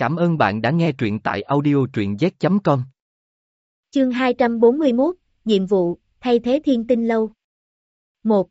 Cảm ơn bạn đã nghe truyện tại audio truyện z.com. Chương 241, Nhiệm vụ, thay thế thiên tinh lâu. 1.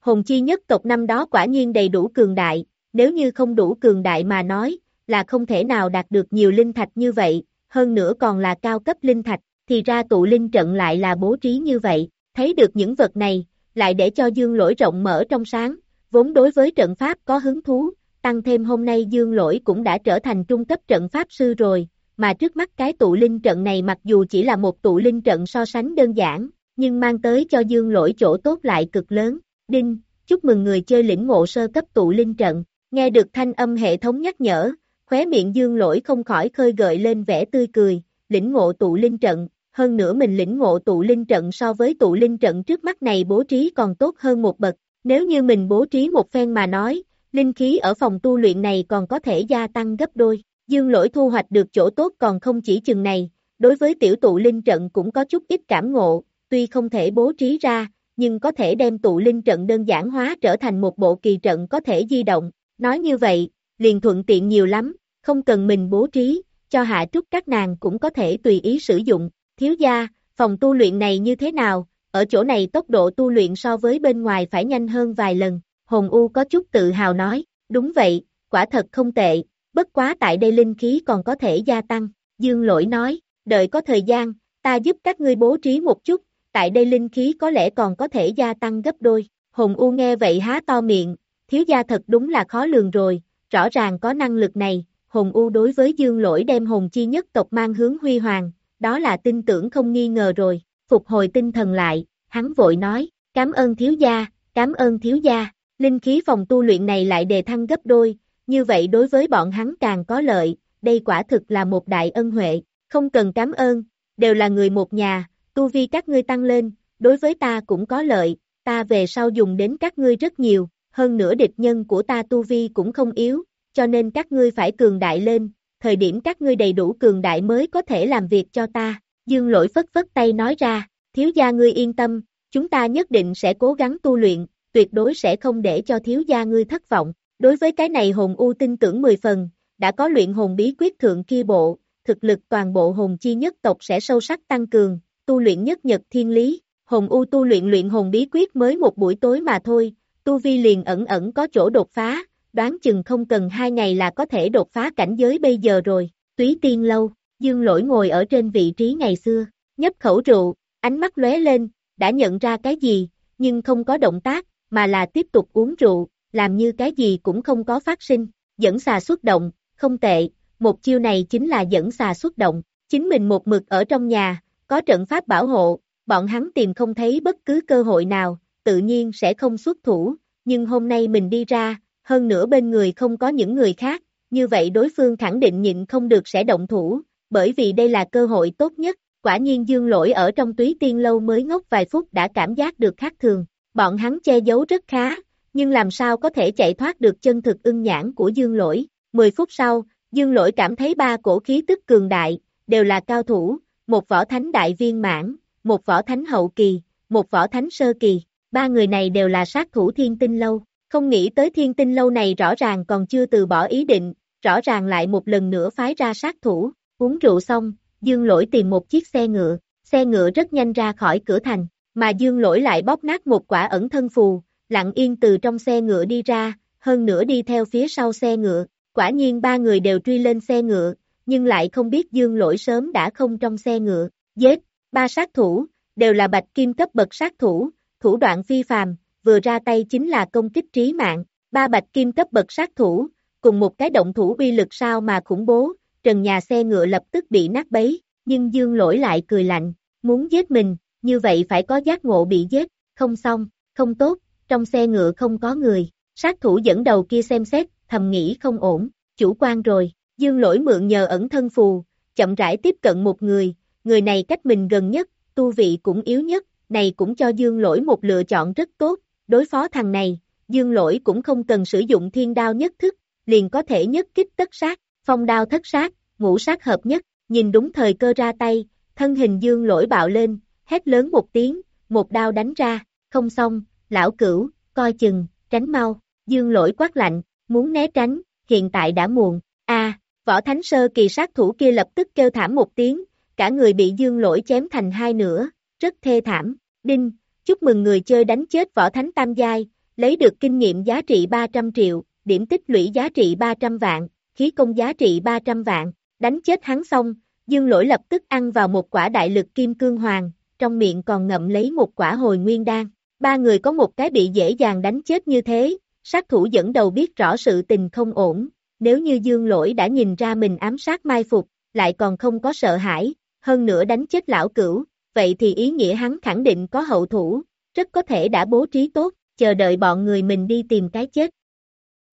Hồn chi nhất tộc năm đó quả nhiên đầy đủ cường đại, nếu như không đủ cường đại mà nói, là không thể nào đạt được nhiều linh thạch như vậy, hơn nữa còn là cao cấp linh thạch, thì ra tụ linh trận lại là bố trí như vậy, thấy được những vật này, lại để cho dương lỗi rộng mở trong sáng, vốn đối với trận pháp có hứng thú, tăng thêm hôm nay dương lỗi cũng đã trở thành trung cấp trận pháp sư rồi, mà trước mắt cái tụ linh trận này mặc dù chỉ là một tụ linh trận so sánh đơn giản, nhưng mang tới cho dương lỗi chỗ tốt lại cực lớn. Đinh, chúc mừng người chơi lĩnh ngộ sơ cấp tụ linh trận, nghe được thanh âm hệ thống nhắc nhở, khóe miệng dương lỗi không khỏi khơi gợi lên vẻ tươi cười, lĩnh ngộ tụ linh trận, hơn nữa mình lĩnh ngộ tụ linh trận so với tụ linh trận trước mắt này bố trí còn tốt hơn một bậc, nếu như mình bố trí một phen mà nói, linh khí ở phòng tu luyện này còn có thể gia tăng gấp đôi, dương lỗi thu hoạch được chỗ tốt còn không chỉ chừng này, đối với tiểu tụ linh trận cũng có chút ít cảm ngộ, tuy không thể bố trí ra, nhưng có thể đem tụ linh trận đơn giản hóa trở thành một bộ kỳ trận có thể di động, nói như vậy, liền thuận tiện nhiều lắm, không cần mình bố trí, cho hạ trúc các nàng cũng có thể tùy ý sử dụng, thiếu gia, phòng tu luyện này như thế nào, ở chỗ này tốc độ tu luyện so với bên ngoài phải nhanh hơn vài lần, Hồn U có chút tự hào nói, đúng vậy, quả thật không tệ, bất quá tại đây linh khí còn có thể gia tăng, Dương Lỗi nói, đợi có thời gian, ta giúp các ngươi bố trí một chút, tại đây linh khí có lẽ còn có thể gia tăng gấp đôi, Hồn U nghe vậy há to miệng, thiếu gia thật đúng là khó lường rồi, rõ ràng có năng lực này, Hồn U đối với Dương Lỗi đem hồn chi nhất tộc mang hướng huy hoàng, đó là tin tưởng không nghi ngờ rồi, phục hồi tinh thần lại, hắn vội nói, cảm ơn thiếu gia, cảm ơn thiếu gia, linh khí phòng tu luyện này lại đề thăng gấp đôi, như vậy đối với bọn hắn càng có lợi, đây quả thực là một đại ân huệ, không cần cảm ơn, đều là người một nhà, tu vi các ngươi tăng lên, đối với ta cũng có lợi, ta về sau dùng đến các ngươi rất nhiều, hơn nữa địch nhân của ta tu vi cũng không yếu, cho nên các ngươi phải cường đại lên, thời điểm các ngươi đầy đủ cường đại mới có thể làm việc cho ta, dương lỗi phất phất tay nói ra, thiếu gia ngươi yên tâm, chúng ta nhất định sẽ cố gắng tu luyện, tuyệt đối sẽ không để cho thiếu gia ngươi thất vọng. Đối với cái này hồn u tin tưởng 10 phần, đã có luyện hồn bí quyết thượng kia bộ, thực lực toàn bộ hồn chi nhất tộc sẽ sâu sắc tăng cường, tu luyện nhất nhật thiên lý, hồn u tu luyện luyện hồn bí quyết mới một buổi tối mà thôi, tu vi liền ẩn ẩn có chỗ đột phá, đoán chừng không cần hai ngày là có thể đột phá cảnh giới bây giờ rồi, túy tiên lâu, dương lỗi ngồi ở trên vị trí ngày xưa, nhấp khẩu rượu, ánh mắt lóe lên, đã nhận ra cái gì, nhưng không có động tác, mà là tiếp tục uống rượu, làm như cái gì cũng không có phát sinh, dẫn xà xuất động, không tệ, một chiêu này chính là dẫn xà xuất động, chính mình một mực ở trong nhà, có trận pháp bảo hộ, bọn hắn tìm không thấy bất cứ cơ hội nào, tự nhiên sẽ không xuất thủ, nhưng hôm nay mình đi ra, hơn nữa bên người không có những người khác, như vậy đối phương khẳng định nhịn không được sẽ động thủ, bởi vì đây là cơ hội tốt nhất, quả nhiên dương lỗi ở trong túy tiên lâu mới ngốc vài phút đã cảm giác được khác thường, bọn hắn che giấu rất khá, nhưng làm sao có thể chạy thoát được chân thực ưng nhãn của dương lỗi, 10 phút sau, dương lỗi cảm thấy ba cổ khí tức cường đại, đều là cao thủ, một võ thánh đại viên mãn, một võ thánh hậu kỳ, một võ thánh sơ kỳ, ba người này đều là sát thủ thiên tinh lâu, không nghĩ tới thiên tinh lâu này rõ ràng còn chưa từ bỏ ý định, rõ ràng lại một lần nữa phái ra sát thủ, uống rượu xong, dương lỗi tìm một chiếc xe ngựa, xe ngựa rất nhanh ra khỏi cửa thành, mà dương lỗi lại bóp nát một quả ẩn thân phù, lặng yên từ trong xe ngựa đi ra, hơn nữa đi theo phía sau xe ngựa, quả nhiên ba người đều truy lên xe ngựa, nhưng lại không biết dương lỗi sớm đã không trong xe ngựa, giết, ba sát thủ, đều là bạch kim cấp bậc sát thủ, thủ đoạn phi phàm, vừa ra tay chính là công kích trí mạng, ba bạch kim cấp bậc sát thủ, cùng một cái động thủ uy lực sao mà khủng bố, trần nhà xe ngựa lập tức bị nát bấy, nhưng dương lỗi lại cười lạnh, muốn giết mình, như vậy phải có giác ngộ bị giết, không xong, không tốt, trong xe ngựa không có người, sát thủ dẫn đầu kia xem xét, thầm nghĩ không ổn, chủ quan rồi, dương lỗi mượn nhờ ẩn thân phù, chậm rãi tiếp cận một người, người này cách mình gần nhất, tu vị cũng yếu nhất, này cũng cho dương lỗi một lựa chọn rất tốt, đối phó thằng này, dương lỗi cũng không cần sử dụng thiên đao nhất thức, liền có thể nhất kích tất sát, phong đao thất sát, ngũ sát hợp nhất, nhìn đúng thời cơ ra tay, thân hình dương lỗi bạo lên, hét lớn một tiếng, một đao đánh ra, không xong, lão cửu, coi chừng, tránh mau, dương lỗi quát lạnh, muốn né tránh, hiện tại đã muộn, a Võ thánh sơ kỳ sát thủ kia lập tức kêu thảm một tiếng, cả người bị dương lỗi chém thành hai nửa, rất thê thảm, đinh, chúc mừng người chơi đánh chết võ thánh tam giai, lấy được kinh nghiệm giá trị 300 triệu, điểm tích lũy giá trị 300 vạn, khí công giá trị 300 vạn, đánh chết hắn xong, dương lỗi lập tức ăn vào một quả đại lực kim cương hoàng, trong miệng còn ngậm lấy một quả hồi nguyên đan. Ba người có một cái bị dễ dàng đánh chết như thế, sát thủ dẫn đầu biết rõ sự tình không ổn, nếu như dương lỗi đã nhìn ra mình ám sát mai phục, lại còn không có sợ hãi, hơn nữa đánh chết lão cửu, vậy thì ý nghĩa hắn khẳng định có hậu thủ, rất có thể đã bố trí tốt, chờ đợi bọn người mình đi tìm cái chết.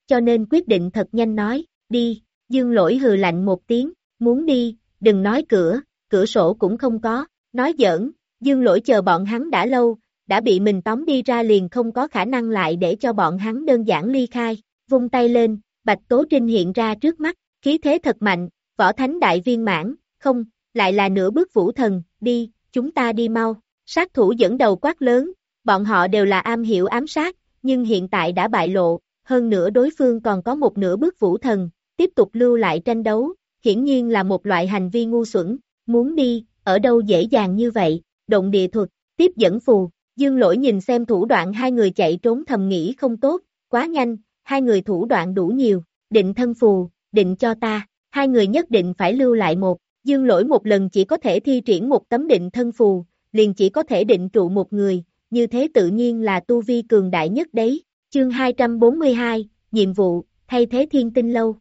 Cho nên quyết định thật nhanh nói, đi, dương lỗi hừ lạnh một tiếng, muốn đi, đừng nói cửa, cửa sổ cũng không có, nói giỡn, dương lỗi chờ bọn hắn đã lâu, đã bị mình tóm đi ra liền không có khả năng lại để cho bọn hắn đơn giản ly khai, vung tay lên, Bạch Tố Trinh hiện ra trước mắt, khí thế thật mạnh, võ thánh đại viên mãn, không, lại là nửa bước vũ thần, đi, chúng ta đi mau, sát thủ dẫn đầu quát lớn, bọn họ đều là am hiểu ám sát, nhưng hiện tại đã bại lộ, hơn nữa đối phương còn có một nửa bước vũ thần, tiếp tục lưu lại tranh đấu, hiển nhiên là một loại hành vi ngu xuẩn, muốn đi, ở đâu dễ dàng như vậy, động địa thuật, tiếp dẫn phù, dương lỗi nhìn xem thủ đoạn hai người chạy trốn thầm nghĩ không tốt, quá nhanh, hai người thủ đoạn đủ nhiều, định thân phù, định cho ta, hai người nhất định phải lưu lại một, dương lỗi một lần chỉ có thể thi triển một tấm định thân phù, liền chỉ có thể định trụ một người, như thế tự nhiên là tu vi cường đại nhất đấy. Chương 242, nhiệm vụ, thay thế thiên tinh lâu.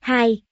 2.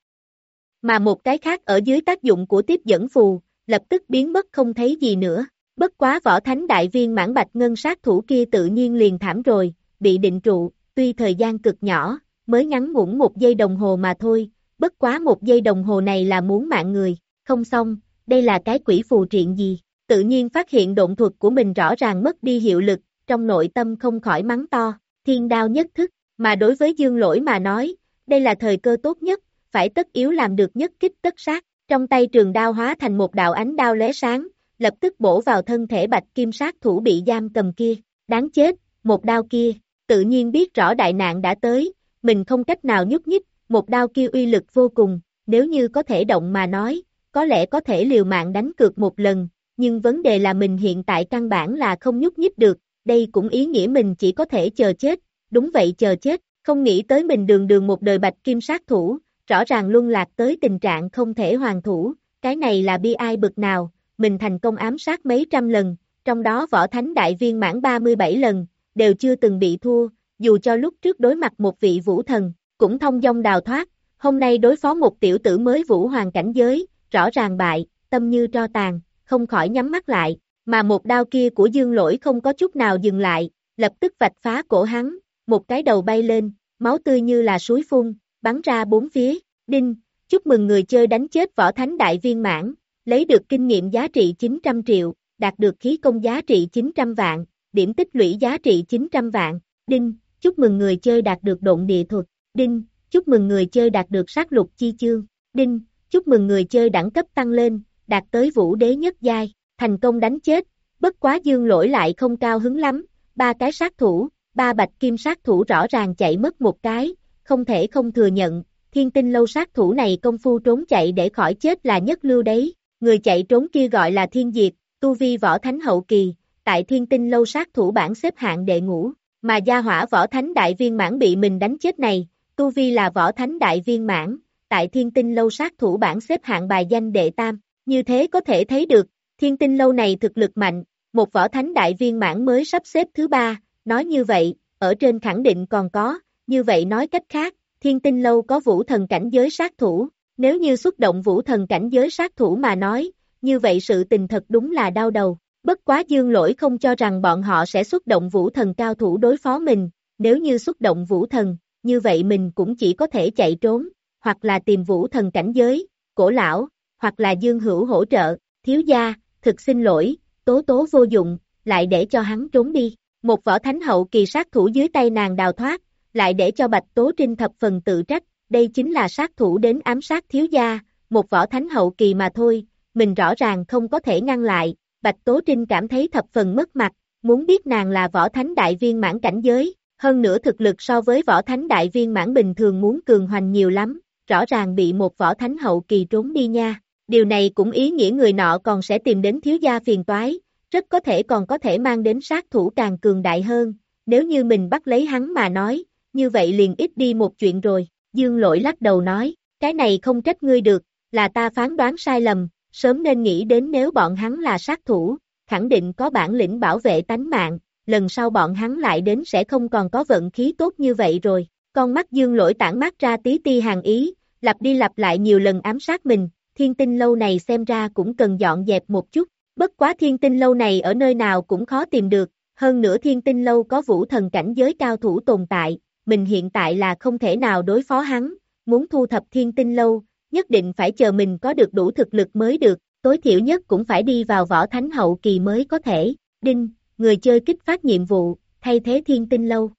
Mà một cái khác ở dưới tác dụng của tiếp dẫn phù, lập tức biến mất không thấy gì nữa. Bất quá võ thánh đại viên mãn bạch ngân sát thủ kia tự nhiên liền thảm rồi, bị định trụ, tuy thời gian cực nhỏ, mới ngắn ngủn một giây đồng hồ mà thôi, bất quá một giây đồng hồ này là muốn mạng người, không xong, đây là cái quỷ phù triện gì, tự nhiên phát hiện động thuật của mình rõ ràng mất đi hiệu lực, trong nội tâm không khỏi mắng to, thiên đao nhất thức, mà đối với dương lỗi mà nói, đây là thời cơ tốt nhất, phải tất yếu làm được nhất kích tất sát, trong tay trường đao hóa thành một đạo ánh đao lóe sáng, lập tức bổ vào thân thể bạch kim sát thủ bị giam cầm kia, đáng chết, một đao kia, tự nhiên biết rõ đại nạn đã tới, mình không cách nào nhúc nhích, một đao kia uy lực vô cùng, nếu như có thể động mà nói, có lẽ có thể liều mạng đánh cược một lần, nhưng vấn đề là mình hiện tại căn bản là không nhúc nhích được, đây cũng ý nghĩa mình chỉ có thể chờ chết, đúng vậy chờ chết, không nghĩ tới mình đường đường một đời bạch kim sát thủ, rõ ràng luân lạc tới tình trạng không thể hoàn thủ, cái này là bi ai bực nào, mình thành công ám sát mấy trăm lần, trong đó võ thánh đại viên mãn 37 lần, đều chưa từng bị thua, dù cho lúc trước đối mặt một vị vũ thần, cũng thông dong đào thoát, hôm nay đối phó một tiểu tử mới vũ hoàng cảnh giới, rõ ràng bại, tâm như tro tàn, không khỏi nhắm mắt lại, mà một đao kia của dương lỗi không có chút nào dừng lại, lập tức vạch phá cổ hắn, một cái đầu bay lên, máu tươi như là suối phun, bắn ra bốn phía, đinh, chúc mừng người chơi đánh chết võ thánh đại viên mãn, lấy được kinh nghiệm giá trị 900 triệu, đạt được khí công giá trị 900 vạn, điểm tích lũy giá trị 900 vạn, đinh, chúc mừng người chơi đạt được độn địa thuật, đinh, chúc mừng người chơi đạt được sát lục chi chương, đinh, chúc mừng người chơi đẳng cấp tăng lên, đạt tới vũ đế nhất giai, thành công đánh chết, bất quá dương lỗi lại không cao hứng lắm, ba cái sát thủ, ba bạch kim sát thủ rõ ràng chạy mất một cái, không thể không thừa nhận, thiên tinh lâu sát thủ này công phu trốn chạy để khỏi chết là nhất lưu đấy, người chạy trốn kia gọi là thiên diệt, tu vi võ thánh hậu kỳ, tại thiên tinh lâu sát thủ bảng xếp hạng đệ ngũ, mà gia hỏa võ thánh đại viên mãn bị mình đánh chết này, tu vi là võ thánh đại viên mãn, tại thiên tinh lâu sát thủ bảng xếp hạng bài danh đệ tam, như thế có thể thấy được, thiên tinh lâu này thực lực mạnh, một võ thánh đại viên mãn mới sắp xếp thứ ba, nói như vậy, ở trên khẳng định còn có, như vậy nói cách khác, thiên tinh lâu có vũ thần cảnh giới sát thủ, nếu như xuất động vũ thần cảnh giới sát thủ mà nói, như vậy sự tình thật đúng là đau đầu. Bất quá dương lỗi không cho rằng bọn họ sẽ xuất động vũ thần cao thủ đối phó mình, nếu như xuất động vũ thần, như vậy mình cũng chỉ có thể chạy trốn, hoặc là tìm vũ thần cảnh giới, cổ lão, hoặc là dương hữu hỗ trợ, thiếu gia, thực xin lỗi, tố tố vô dụng, lại để cho hắn trốn đi. Một võ thánh hậu kỳ sát thủ dưới tay nàng đào thoát, lại để cho bạch tố trinh thập phần tự trách, đây chính là sát thủ đến ám sát thiếu gia, một võ thánh hậu kỳ mà thôi, mình rõ ràng không có thể ngăn lại, Bạch Tố Trinh cảm thấy thập phần mất mặt, muốn biết nàng là võ thánh đại viên mãn cảnh giới, hơn nữa thực lực so với võ thánh đại viên mãn bình thường muốn cường hoành nhiều lắm, rõ ràng bị một võ thánh hậu kỳ trốn đi nha. Điều này cũng ý nghĩa người nọ còn sẽ tìm đến thiếu gia phiền toái, rất có thể còn có thể mang đến sát thủ càng cường đại hơn, nếu như mình bắt lấy hắn mà nói, như vậy liền ít đi một chuyện rồi, dương lỗi lắc đầu nói, cái này không trách ngươi được, là ta phán đoán sai lầm, sớm nên nghĩ đến nếu bọn hắn là sát thủ, khẳng định có bản lĩnh bảo vệ tánh mạng, lần sau bọn hắn lại đến sẽ không còn có vận khí tốt như vậy rồi. Con mắt dương lỗi tản mát ra tí ti hàng ý, lặp đi lặp lại nhiều lần ám sát mình, thiên tinh lâu này xem ra cũng cần dọn dẹp một chút, bất quá thiên tinh lâu này ở nơi nào cũng khó tìm được, hơn nữa thiên tinh lâu có vũ thần cảnh giới cao thủ tồn tại, mình hiện tại là không thể nào đối phó hắn, muốn thu thập thiên tinh lâu, nhất định phải chờ mình có được đủ thực lực mới được, tối thiểu nhất cũng phải đi vào võ thánh hậu kỳ mới có thể, đinh, người chơi kích phát nhiệm vụ, thay thế thiên tinh lâu.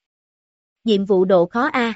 Nhiệm vụ độ khó A.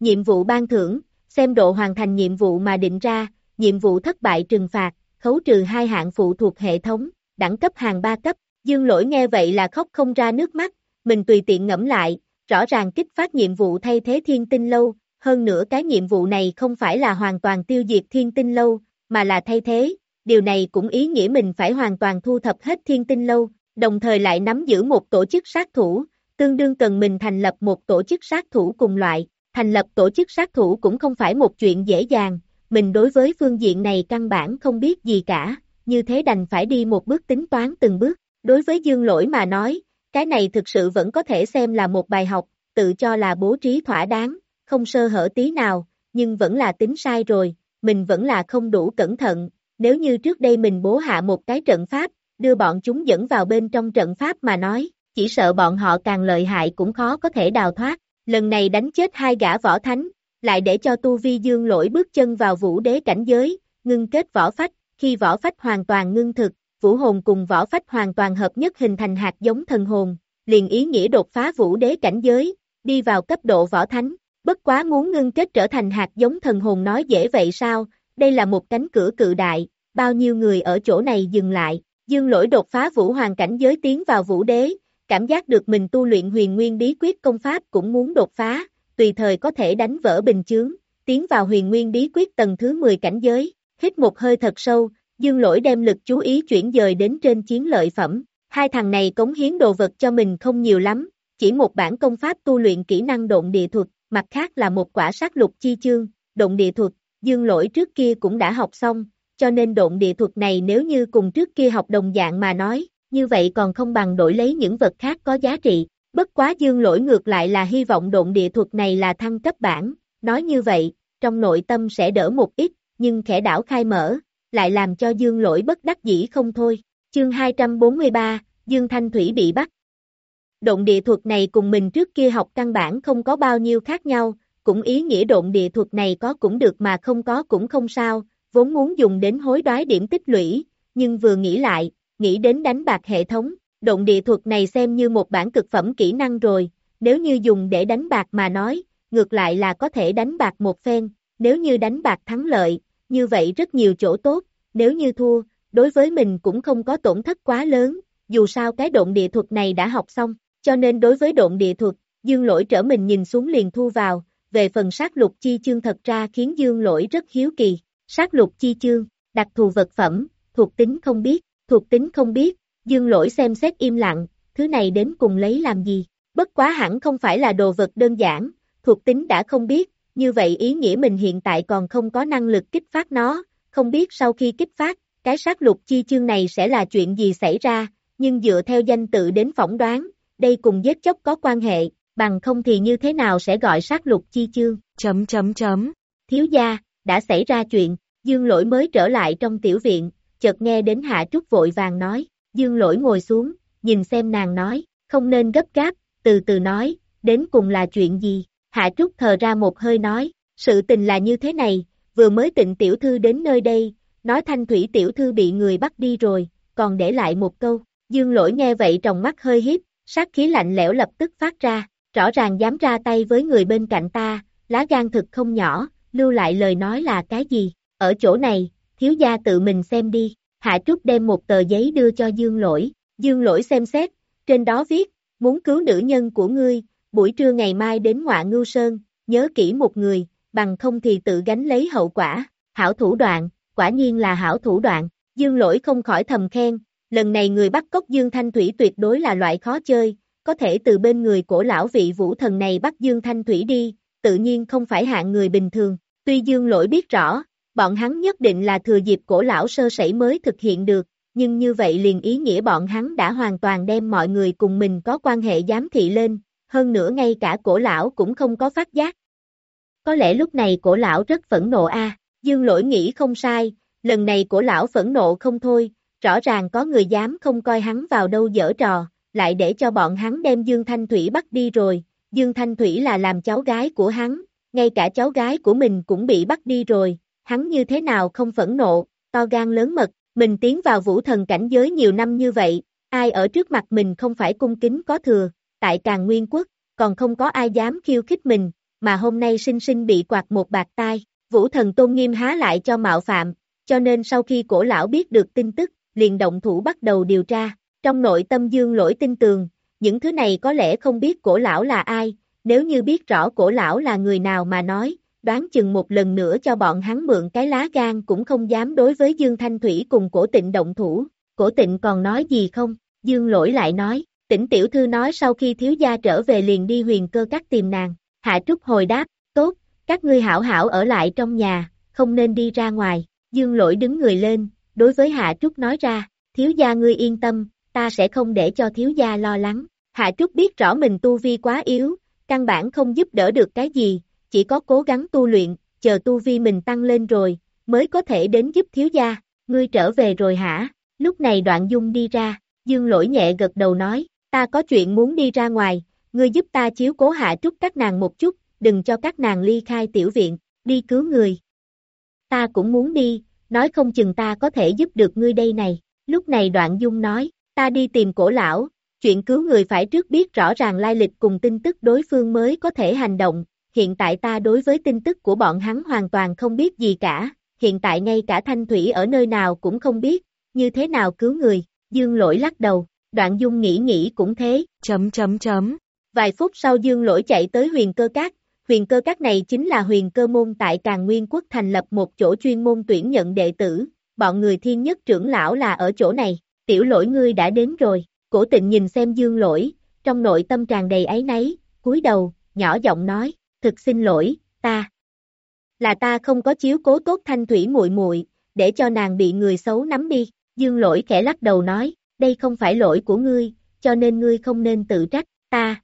Nhiệm vụ ban thưởng, xem độ hoàn thành nhiệm vụ mà định ra, nhiệm vụ thất bại trừng phạt, khấu trừ hai hạng phụ thuộc hệ thống, đẳng cấp hàng ba cấp, dương lỗi nghe vậy là khóc không ra nước mắt, mình tùy tiện ngẫm lại, rõ ràng kích phát nhiệm vụ thay thế thiên tinh lâu, hơn nữa cái nhiệm vụ này không phải là hoàn toàn tiêu diệt thiên tinh lâu, mà là thay thế, điều này cũng ý nghĩa mình phải hoàn toàn thu thập hết thiên tinh lâu, đồng thời lại nắm giữ một tổ chức sát thủ, tương đương cần mình thành lập một tổ chức sát thủ cùng loại, thành lập tổ chức sát thủ cũng không phải một chuyện dễ dàng, mình đối với phương diện này căn bản không biết gì cả, như thế đành phải đi một bước tính toán từng bước, đối với dương lỗi mà nói, cái này thực sự vẫn có thể xem là một bài học, tự cho là bố trí thỏa đáng, không sơ hở tí nào, nhưng vẫn là tính sai rồi, mình vẫn là không đủ cẩn thận, nếu như trước đây mình bố hạ một cái trận pháp, đưa bọn chúng dẫn vào bên trong trận pháp mà nói, chỉ sợ bọn họ càng lợi hại cũng khó có thể đào thoát, lần này đánh chết hai gã võ thánh, lại để cho tu vi dương lỗi bước chân vào vũ đế cảnh giới, ngưng kết võ phách, khi võ phách hoàn toàn ngưng thực, vũ hồn cùng võ phách hoàn toàn hợp nhất hình thành hạt giống thần hồn, liền ý nghĩa đột phá vũ đế cảnh giới, đi vào cấp độ võ thánh, bất quá muốn ngưng kết trở thành hạt giống thần hồn nói dễ vậy sao, đây là một cánh cửa cự đại, bao nhiêu người ở chỗ này dừng lại, dương lỗi đột phá vũ hoàng cảnh giới tiến vào vũ đế, cảm giác được mình tu luyện huyền nguyên bí quyết công pháp cũng muốn đột phá, tùy thời có thể đánh vỡ bình chướng, tiến vào huyền nguyên bí quyết tầng thứ 10 cảnh giới, hít một hơi thật sâu, dương lỗi đem lực chú ý chuyển dời đến trên chiến lợi phẩm, hai thằng này cống hiến đồ vật cho mình không nhiều lắm, chỉ một bản công pháp tu luyện kỹ năng động địa thuật, mặt khác là một quả sát lục chi chương, động địa thuật, dương lỗi trước kia cũng đã học xong, cho nên động địa thuật này nếu như cùng trước kia học đồng dạng mà nói, như vậy còn không bằng đổi lấy những vật khác có giá trị. Bất quá dương lỗi ngược lại là hy vọng động địa thuật này là thăng cấp bản, nói như vậy, trong nội tâm sẽ đỡ một ít, nhưng khẽ đảo khai mở, lại làm cho dương lỗi bất đắc dĩ không thôi. Chương 243, Dương Thanh Thủy bị bắt. Động địa thuật này cùng mình trước kia học căn bản không có bao nhiêu khác nhau, cũng ý nghĩa động địa thuật này có cũng được mà không có cũng không sao, vốn muốn dùng đến hối đoái điểm tích lũy, nhưng vừa nghĩ lại, nghĩ đến đánh bạc hệ thống, động địa thuật này xem như một bản cực phẩm kỹ năng rồi, nếu như dùng để đánh bạc mà nói, ngược lại là có thể đánh bạc một phen, nếu như đánh bạc thắng lợi, như vậy rất nhiều chỗ tốt, nếu như thua, đối với mình cũng không có tổn thất quá lớn, dù sao cái độn địa thuật này đã học xong, cho nên đối với độn địa thuật, dương lỗi trở mình nhìn xuống liền thu vào, về phần sát lục chi chương thật ra khiến dương lỗi rất hiếu kỳ, sát lục chi chương, đặc thù vật phẩm, thuộc tính không biết, thuộc tính không biết, dương lỗi xem xét im lặng, thứ này đến cùng lấy làm gì, bất quá hẳn không phải là đồ vật đơn giản, thuộc tính đã không biết, như vậy ý nghĩa mình hiện tại còn không có năng lực kích phát nó, không biết sau khi kích phát, cái sát lục chi chương này sẽ là chuyện gì xảy ra, nhưng dựa theo danh tự đến phỏng đoán, đây cùng giết chóc có quan hệ, bằng không thì như thế nào sẽ gọi sát lục chi chương, chấm chấm chấm, thiếu gia, đã xảy ra chuyện, dương lỗi mới trở lại trong tiểu viện, chợt nghe đến Hạ Trúc vội vàng nói, dương lỗi ngồi xuống, nhìn xem nàng nói, không nên gấp gáp, từ từ nói, đến cùng là chuyện gì, Hạ Trúc thờ ra một hơi nói, sự tình là như thế này, vừa mới tịnh tiểu thư đến nơi đây, nói thanh thủy tiểu thư bị người bắt đi rồi, còn để lại một câu, dương lỗi nghe vậy trong mắt hơi hiếp, sát khí lạnh lẽo lập tức phát ra, rõ ràng dám ra tay với người bên cạnh ta, lá gan thực không nhỏ, lưu lại lời nói là cái gì, ở chỗ này, thiếu gia tự mình xem đi, Hạ Trúc đem một tờ giấy đưa cho Dương Lỗi, Dương Lỗi xem xét, trên đó viết, muốn cứu nữ nhân của ngươi, buổi trưa ngày mai đến ngọa ngưu sơn, nhớ kỹ một người, bằng không thì tự gánh lấy hậu quả, hảo thủ đoạn, quả nhiên là hảo thủ đoạn, dương lỗi không khỏi thầm khen, lần này người bắt cóc Dương Thanh Thủy tuyệt đối là loại khó chơi, có thể từ bên người của lão vị vũ thần này bắt Dương Thanh Thủy đi, tự nhiên không phải hạng người bình thường, tuy Dương lỗi biết rõ, bọn hắn nhất định là thừa dịp cổ lão sơ sẩy mới thực hiện được, nhưng như vậy liền ý nghĩa bọn hắn đã hoàn toàn đem mọi người cùng mình có quan hệ giám thị lên, hơn nữa ngay cả cổ lão cũng không có phát giác. Có lẽ lúc này cổ lão rất phẫn nộ a dương lỗi nghĩ không sai, lần này cổ lão phẫn nộ không thôi, rõ ràng có người dám không coi hắn vào đâu dở trò, lại để cho bọn hắn đem Dương Thanh Thủy bắt đi rồi, Dương Thanh Thủy là làm cháu gái của hắn, ngay cả cháu gái của mình cũng bị bắt đi rồi, hắn như thế nào không phẫn nộ, to gan lớn mật, mình tiến vào vũ thần cảnh giới nhiều năm như vậy, ai ở trước mặt mình không phải cung kính có thừa, tại càng nguyên quốc, còn không có ai dám khiêu khích mình, mà hôm nay sinh sinh bị quạt một bạc tai, vũ thần tôn nghiêm há lại cho mạo phạm, cho nên sau khi cổ lão biết được tin tức, liền động thủ bắt đầu điều tra, trong nội tâm dương lỗi tin tường, những thứ này có lẽ không biết cổ lão là ai, nếu như biết rõ cổ lão là người nào mà nói, đoán chừng một lần nữa cho bọn hắn mượn cái lá gan cũng không dám đối với Dương Thanh Thủy cùng cổ tịnh động thủ, cổ tịnh còn nói gì không, Dương lỗi lại nói, tỉnh tiểu thư nói sau khi thiếu gia trở về liền đi huyền cơ các tìm nàng, Hạ Trúc hồi đáp, tốt, các ngươi hảo hảo ở lại trong nhà, không nên đi ra ngoài, Dương lỗi đứng người lên, đối với Hạ Trúc nói ra, thiếu gia ngươi yên tâm, ta sẽ không để cho thiếu gia lo lắng. Hạ Trúc biết rõ mình tu vi quá yếu, căn bản không giúp đỡ được cái gì, chỉ có cố gắng tu luyện, chờ tu vi mình tăng lên rồi, mới có thể đến giúp thiếu gia, ngươi trở về rồi hả? Lúc này đoạn dung đi ra, dương lỗi nhẹ gật đầu nói, ta có chuyện muốn đi ra ngoài, ngươi giúp ta chiếu cố hạ trúc các nàng một chút, đừng cho các nàng ly khai tiểu viện, đi cứu người. Ta cũng muốn đi, nói không chừng ta có thể giúp được ngươi đây này. Lúc này đoạn dung nói, ta đi tìm cổ lão, chuyện cứu người phải trước biết rõ ràng lai lịch cùng tin tức đối phương mới có thể hành động, hiện tại ta đối với tin tức của bọn hắn hoàn toàn không biết gì cả, hiện tại ngay cả thanh thủy ở nơi nào cũng không biết, như thế nào cứu người, dương lỗi lắc đầu, đoạn dung nghĩ nghĩ cũng thế, chấm chấm chấm. Vài phút sau dương lỗi chạy tới huyền cơ cát, huyền cơ các này chính là huyền cơ môn tại Càng Nguyên Quốc thành lập một chỗ chuyên môn tuyển nhận đệ tử, bọn người thiên nhất trưởng lão là ở chỗ này, tiểu lỗi ngươi đã đến rồi, cổ tịnh nhìn xem dương lỗi, trong nội tâm tràn đầy ấy nấy, cúi đầu, nhỏ giọng nói, thực xin lỗi, ta, là ta không có chiếu cố tốt thanh thủy muội muội để cho nàng bị người xấu nắm đi, dương lỗi khẽ lắc đầu nói, đây không phải lỗi của ngươi, cho nên ngươi không nên tự trách, ta.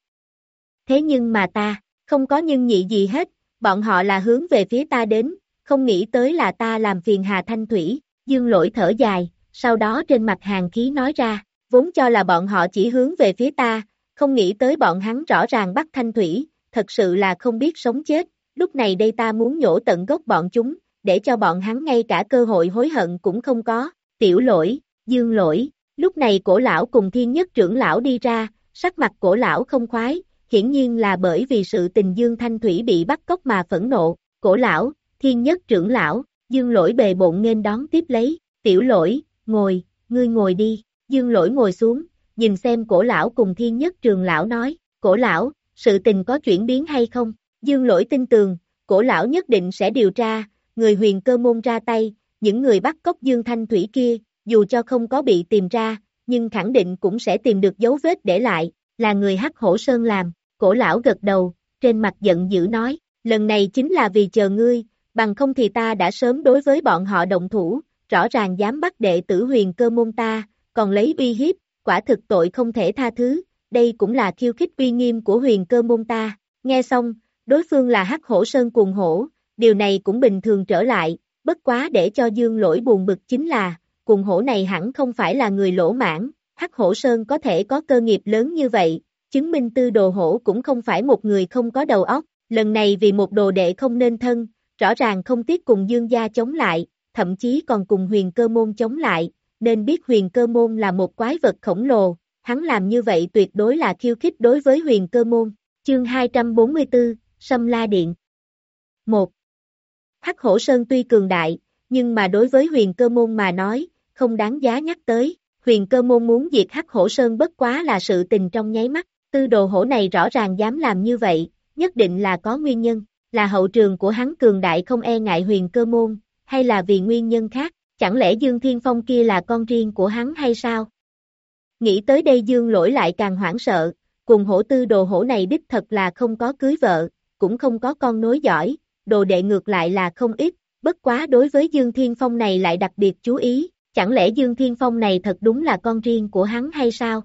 Thế nhưng mà ta, không có nhưng nhị gì hết, bọn họ là hướng về phía ta đến, không nghĩ tới là ta làm phiền Hà Thanh Thủy, dương lỗi thở dài, sau đó trên mặt hàng khí nói ra, vốn cho là bọn họ chỉ hướng về phía ta, không nghĩ tới bọn hắn rõ ràng bắt Thanh Thủy, thật sự là không biết sống chết, lúc này đây ta muốn nhổ tận gốc bọn chúng, để cho bọn hắn ngay cả cơ hội hối hận cũng không có, tiểu lỗi, dương lỗi, lúc này cổ lão cùng thiên nhất trưởng lão đi ra, sắc mặt cổ lão không khoái, hiển nhiên là bởi vì sự tình Dương Thanh Thủy bị bắt cóc mà phẫn nộ, cổ lão, thiên nhất trưởng lão, Dương lỗi bề bộn nên đón tiếp lấy, tiểu lỗi, ngồi, ngươi ngồi đi, Dương lỗi ngồi xuống, nhìn xem cổ lão cùng thiên nhất trường lão nói, cổ lão, sự tình có chuyển biến hay không, Dương lỗi tin tường, cổ lão nhất định sẽ điều tra, người huyền cơ môn ra tay, những người bắt cóc Dương Thanh Thủy kia, dù cho không có bị tìm ra, nhưng khẳng định cũng sẽ tìm được dấu vết để lại, là người hắc hổ sơn làm, Cổ lão gật đầu, trên mặt giận dữ nói, lần này chính là vì chờ ngươi, bằng không thì ta đã sớm đối với bọn họ động thủ, rõ ràng dám bắt đệ tử huyền cơ môn ta, còn lấy uy hiếp, quả thực tội không thể tha thứ, đây cũng là khiêu khích uy nghiêm của huyền cơ môn ta. Nghe xong, đối phương là hắc hổ sơn cuồng hổ, điều này cũng bình thường trở lại, bất quá để cho dương lỗi buồn bực chính là, cuồng hổ này hẳn không phải là người lỗ mãn, hắc hổ sơn có thể có cơ nghiệp lớn như vậy, chứng minh tư đồ hổ cũng không phải một người không có đầu óc, lần này vì một đồ đệ không nên thân, rõ ràng không tiếc cùng dương gia chống lại, thậm chí còn cùng huyền cơ môn chống lại, nên biết huyền cơ môn là một quái vật khổng lồ, hắn làm như vậy tuyệt đối là khiêu khích đối với huyền cơ môn. Chương 244, Sâm La Điện 1. Hắc Hổ Sơn tuy cường đại, nhưng mà đối với huyền cơ môn mà nói, không đáng giá nhắc tới, huyền cơ môn muốn diệt Hắc Hổ Sơn bất quá là sự tình trong nháy mắt, Tư đồ hổ này rõ ràng dám làm như vậy, nhất định là có nguyên nhân. là hậu trường của hắn cường đại không e ngại huyền cơ môn, hay là vì nguyên nhân khác, chẳng lẽ Dương Thiên Phong kia là con riêng của hắn hay sao? Nghĩ tới đây Dương lỗi lại càng hoảng sợ, cùng hổ tư đồ hổ này đích thật là không có cưới vợ, cũng không có con nối giỏi, đồ đệ ngược lại là không ít, bất quá đối với Dương Thiên Phong này lại đặc biệt chú ý, chẳng lẽ Dương Thiên Phong này thật đúng là con riêng của hắn hay sao?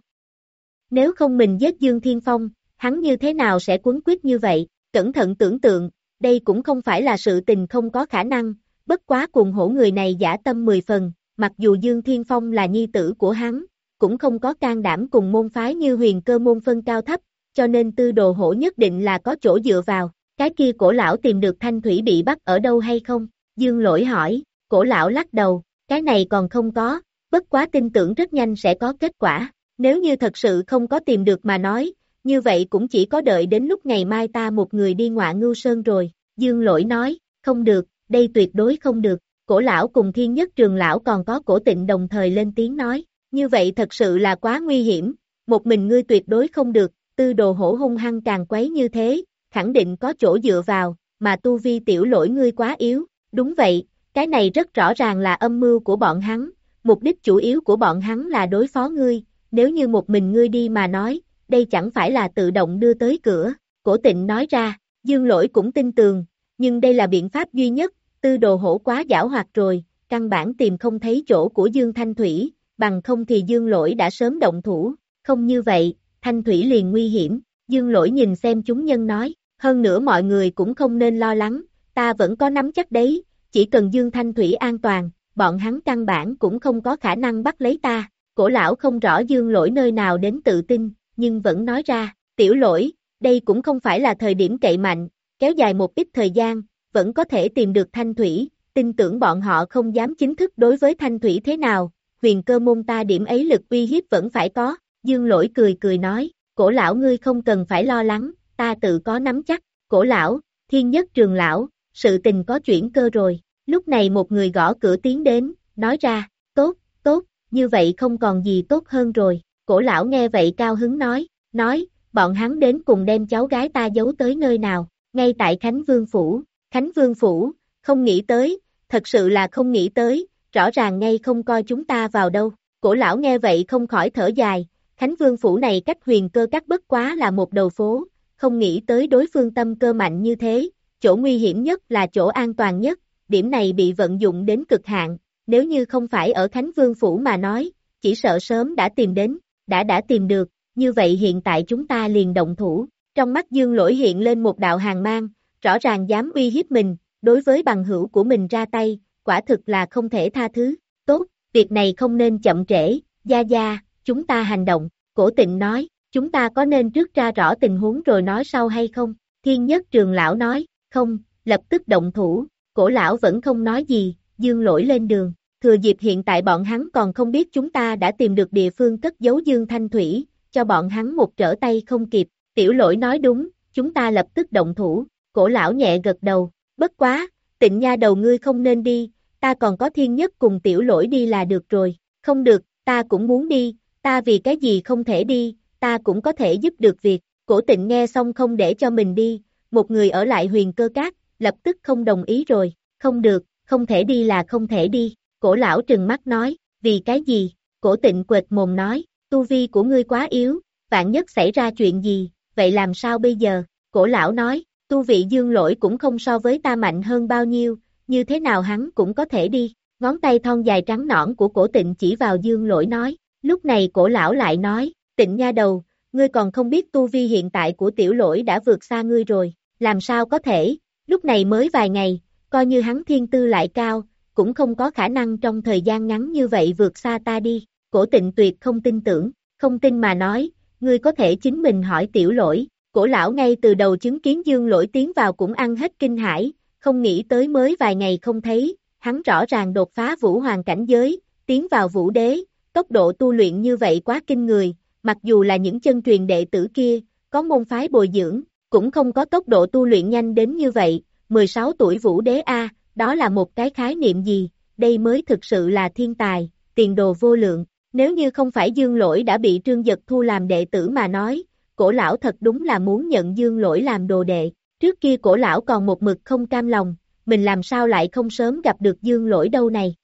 Nếu không mình giết Dương Thiên Phong, hắn như thế nào sẽ cuốn quyết như vậy, cẩn thận tưởng tượng, đây cũng không phải là sự tình không có khả năng, bất quá cùng hổ người này giả tâm 10 phần, mặc dù Dương Thiên Phong là nhi tử của hắn, cũng không có can đảm cùng môn phái như huyền cơ môn phân cao thấp, cho nên tư đồ hổ nhất định là có chỗ dựa vào, cái kia cổ lão tìm được thanh thủy bị bắt ở đâu hay không? Dương lỗi hỏi, cổ lão lắc đầu, cái này còn không có, bất quá tin tưởng rất nhanh sẽ có kết quả, nếu như thật sự không có tìm được mà nói, như vậy cũng chỉ có đợi đến lúc ngày mai ta một người đi ngọa ngưu sơn rồi, Dương lỗi nói, không được, đây tuyệt đối không được, cổ lão cùng thiên nhất trường lão còn có cổ tịnh đồng thời lên tiếng nói, như vậy thật sự là quá nguy hiểm, một mình ngươi tuyệt đối không được, tư đồ hổ hung hăng càng quấy như thế, khẳng định có chỗ dựa vào, mà tu vi tiểu lỗi ngươi quá yếu, đúng vậy, cái này rất rõ ràng là âm mưu của bọn hắn, mục đích chủ yếu của bọn hắn là đối phó ngươi, nếu như một mình ngươi đi mà nói, đây chẳng phải là tự động đưa tới cửa, cổ tịnh nói ra, dương lỗi cũng tin tường, nhưng đây là biện pháp duy nhất, tư đồ hổ quá giảo hoạt rồi, căn bản tìm không thấy chỗ của Dương Thanh Thủy, bằng không thì Dương lỗi đã sớm động thủ, không như vậy, Thanh Thủy liền nguy hiểm, Dương lỗi nhìn xem chúng nhân nói, hơn nữa mọi người cũng không nên lo lắng, ta vẫn có nắm chắc đấy, chỉ cần Dương Thanh Thủy an toàn, bọn hắn căn bản cũng không có khả năng bắt lấy ta, cổ lão không rõ Dương lỗi nơi nào đến tự tin, nhưng vẫn nói ra, tiểu lỗi, đây cũng không phải là thời điểm cậy mạnh, kéo dài một ít thời gian, vẫn có thể tìm được Thanh Thủy, tin tưởng bọn họ không dám chính thức đối với Thanh Thủy thế nào, huyền cơ môn ta điểm ấy lực uy hiếp vẫn phải có, dương lỗi cười cười nói, cổ lão ngươi không cần phải lo lắng, ta tự có nắm chắc, cổ lão, thiên nhất trường lão, sự tình có chuyển cơ rồi, lúc này một người gõ cửa tiến đến, nói ra, tốt, tốt, như vậy không còn gì tốt hơn rồi, cổ lão nghe vậy cao hứng nói, nói, bọn hắn đến cùng đem cháu gái ta giấu tới nơi nào, ngay tại Khánh Vương Phủ, Khánh Vương Phủ, không nghĩ tới, thật sự là không nghĩ tới, rõ ràng ngay không coi chúng ta vào đâu, cổ lão nghe vậy không khỏi thở dài, Khánh Vương Phủ này cách huyền cơ cắt bất quá là một đầu phố, không nghĩ tới đối phương tâm cơ mạnh như thế, chỗ nguy hiểm nhất là chỗ an toàn nhất, điểm này bị vận dụng đến cực hạn, nếu như không phải ở Khánh Vương Phủ mà nói, chỉ sợ sớm đã tìm đến, đã đã tìm được, như vậy hiện tại chúng ta liền động thủ, trong mắt dương lỗi hiện lên một đạo hàng mang, rõ ràng dám uy hiếp mình, đối với bằng hữu của mình ra tay, quả thực là không thể tha thứ. Tốt, việc này không nên chậm trễ, gia gia, chúng ta hành động, cổ tịnh nói, chúng ta có nên trước ra rõ tình huống rồi nói sau hay không? Thiên nhất trường lão nói, không, lập tức động thủ, cổ lão vẫn không nói gì, dương lỗi lên đường. Thừa dịp hiện tại bọn hắn còn không biết chúng ta đã tìm được địa phương cất giấu dương thanh thủy, cho bọn hắn một trở tay không kịp, tiểu lỗi nói đúng, chúng ta lập tức động thủ, cổ lão nhẹ gật đầu, bất quá, tịnh nha đầu ngươi không nên đi, ta còn có thiên nhất cùng tiểu lỗi đi là được rồi, không được, ta cũng muốn đi, ta vì cái gì không thể đi, ta cũng có thể giúp được việc, cổ tịnh nghe xong không để cho mình đi, một người ở lại huyền cơ cát, lập tức không đồng ý rồi, không được, không thể đi là không thể đi, cổ lão trừng mắt nói, vì cái gì, cổ tịnh quệt mồm nói, tu vi của ngươi quá yếu, vạn nhất xảy ra chuyện gì, vậy làm sao bây giờ, cổ lão nói, tu vị dương lỗi cũng không so với ta mạnh hơn bao nhiêu, như thế nào hắn cũng có thể đi, ngón tay thon dài trắng nõn của cổ tịnh chỉ vào dương lỗi nói, lúc này cổ lão lại nói, tịnh nha đầu, ngươi còn không biết tu vi hiện tại của tiểu lỗi đã vượt xa ngươi rồi, làm sao có thể, lúc này mới vài ngày, coi như hắn thiên tư lại cao, cũng không có khả năng trong thời gian ngắn như vậy vượt xa ta đi, cổ tịnh tuyệt không tin tưởng, không tin mà nói, ngươi có thể chính mình hỏi tiểu lỗi, cổ lão ngay từ đầu chứng kiến dương lỗi tiến vào cũng ăn hết kinh hải, không nghĩ tới mới vài ngày không thấy, hắn rõ ràng đột phá vũ hoàng cảnh giới, tiến vào vũ đế, tốc độ tu luyện như vậy quá kinh người, mặc dù là những chân truyền đệ tử kia, có môn phái bồi dưỡng, cũng không có tốc độ tu luyện nhanh đến như vậy, 16 tuổi vũ đế A, đó là một cái khái niệm gì, đây mới thực sự là thiên tài, tiền đồ vô lượng, nếu như không phải dương lỗi đã bị trương giật thu làm đệ tử mà nói, cổ lão thật đúng là muốn nhận dương lỗi làm đồ đệ, trước kia cổ lão còn một mực không cam lòng, mình làm sao lại không sớm gặp được dương lỗi đâu này.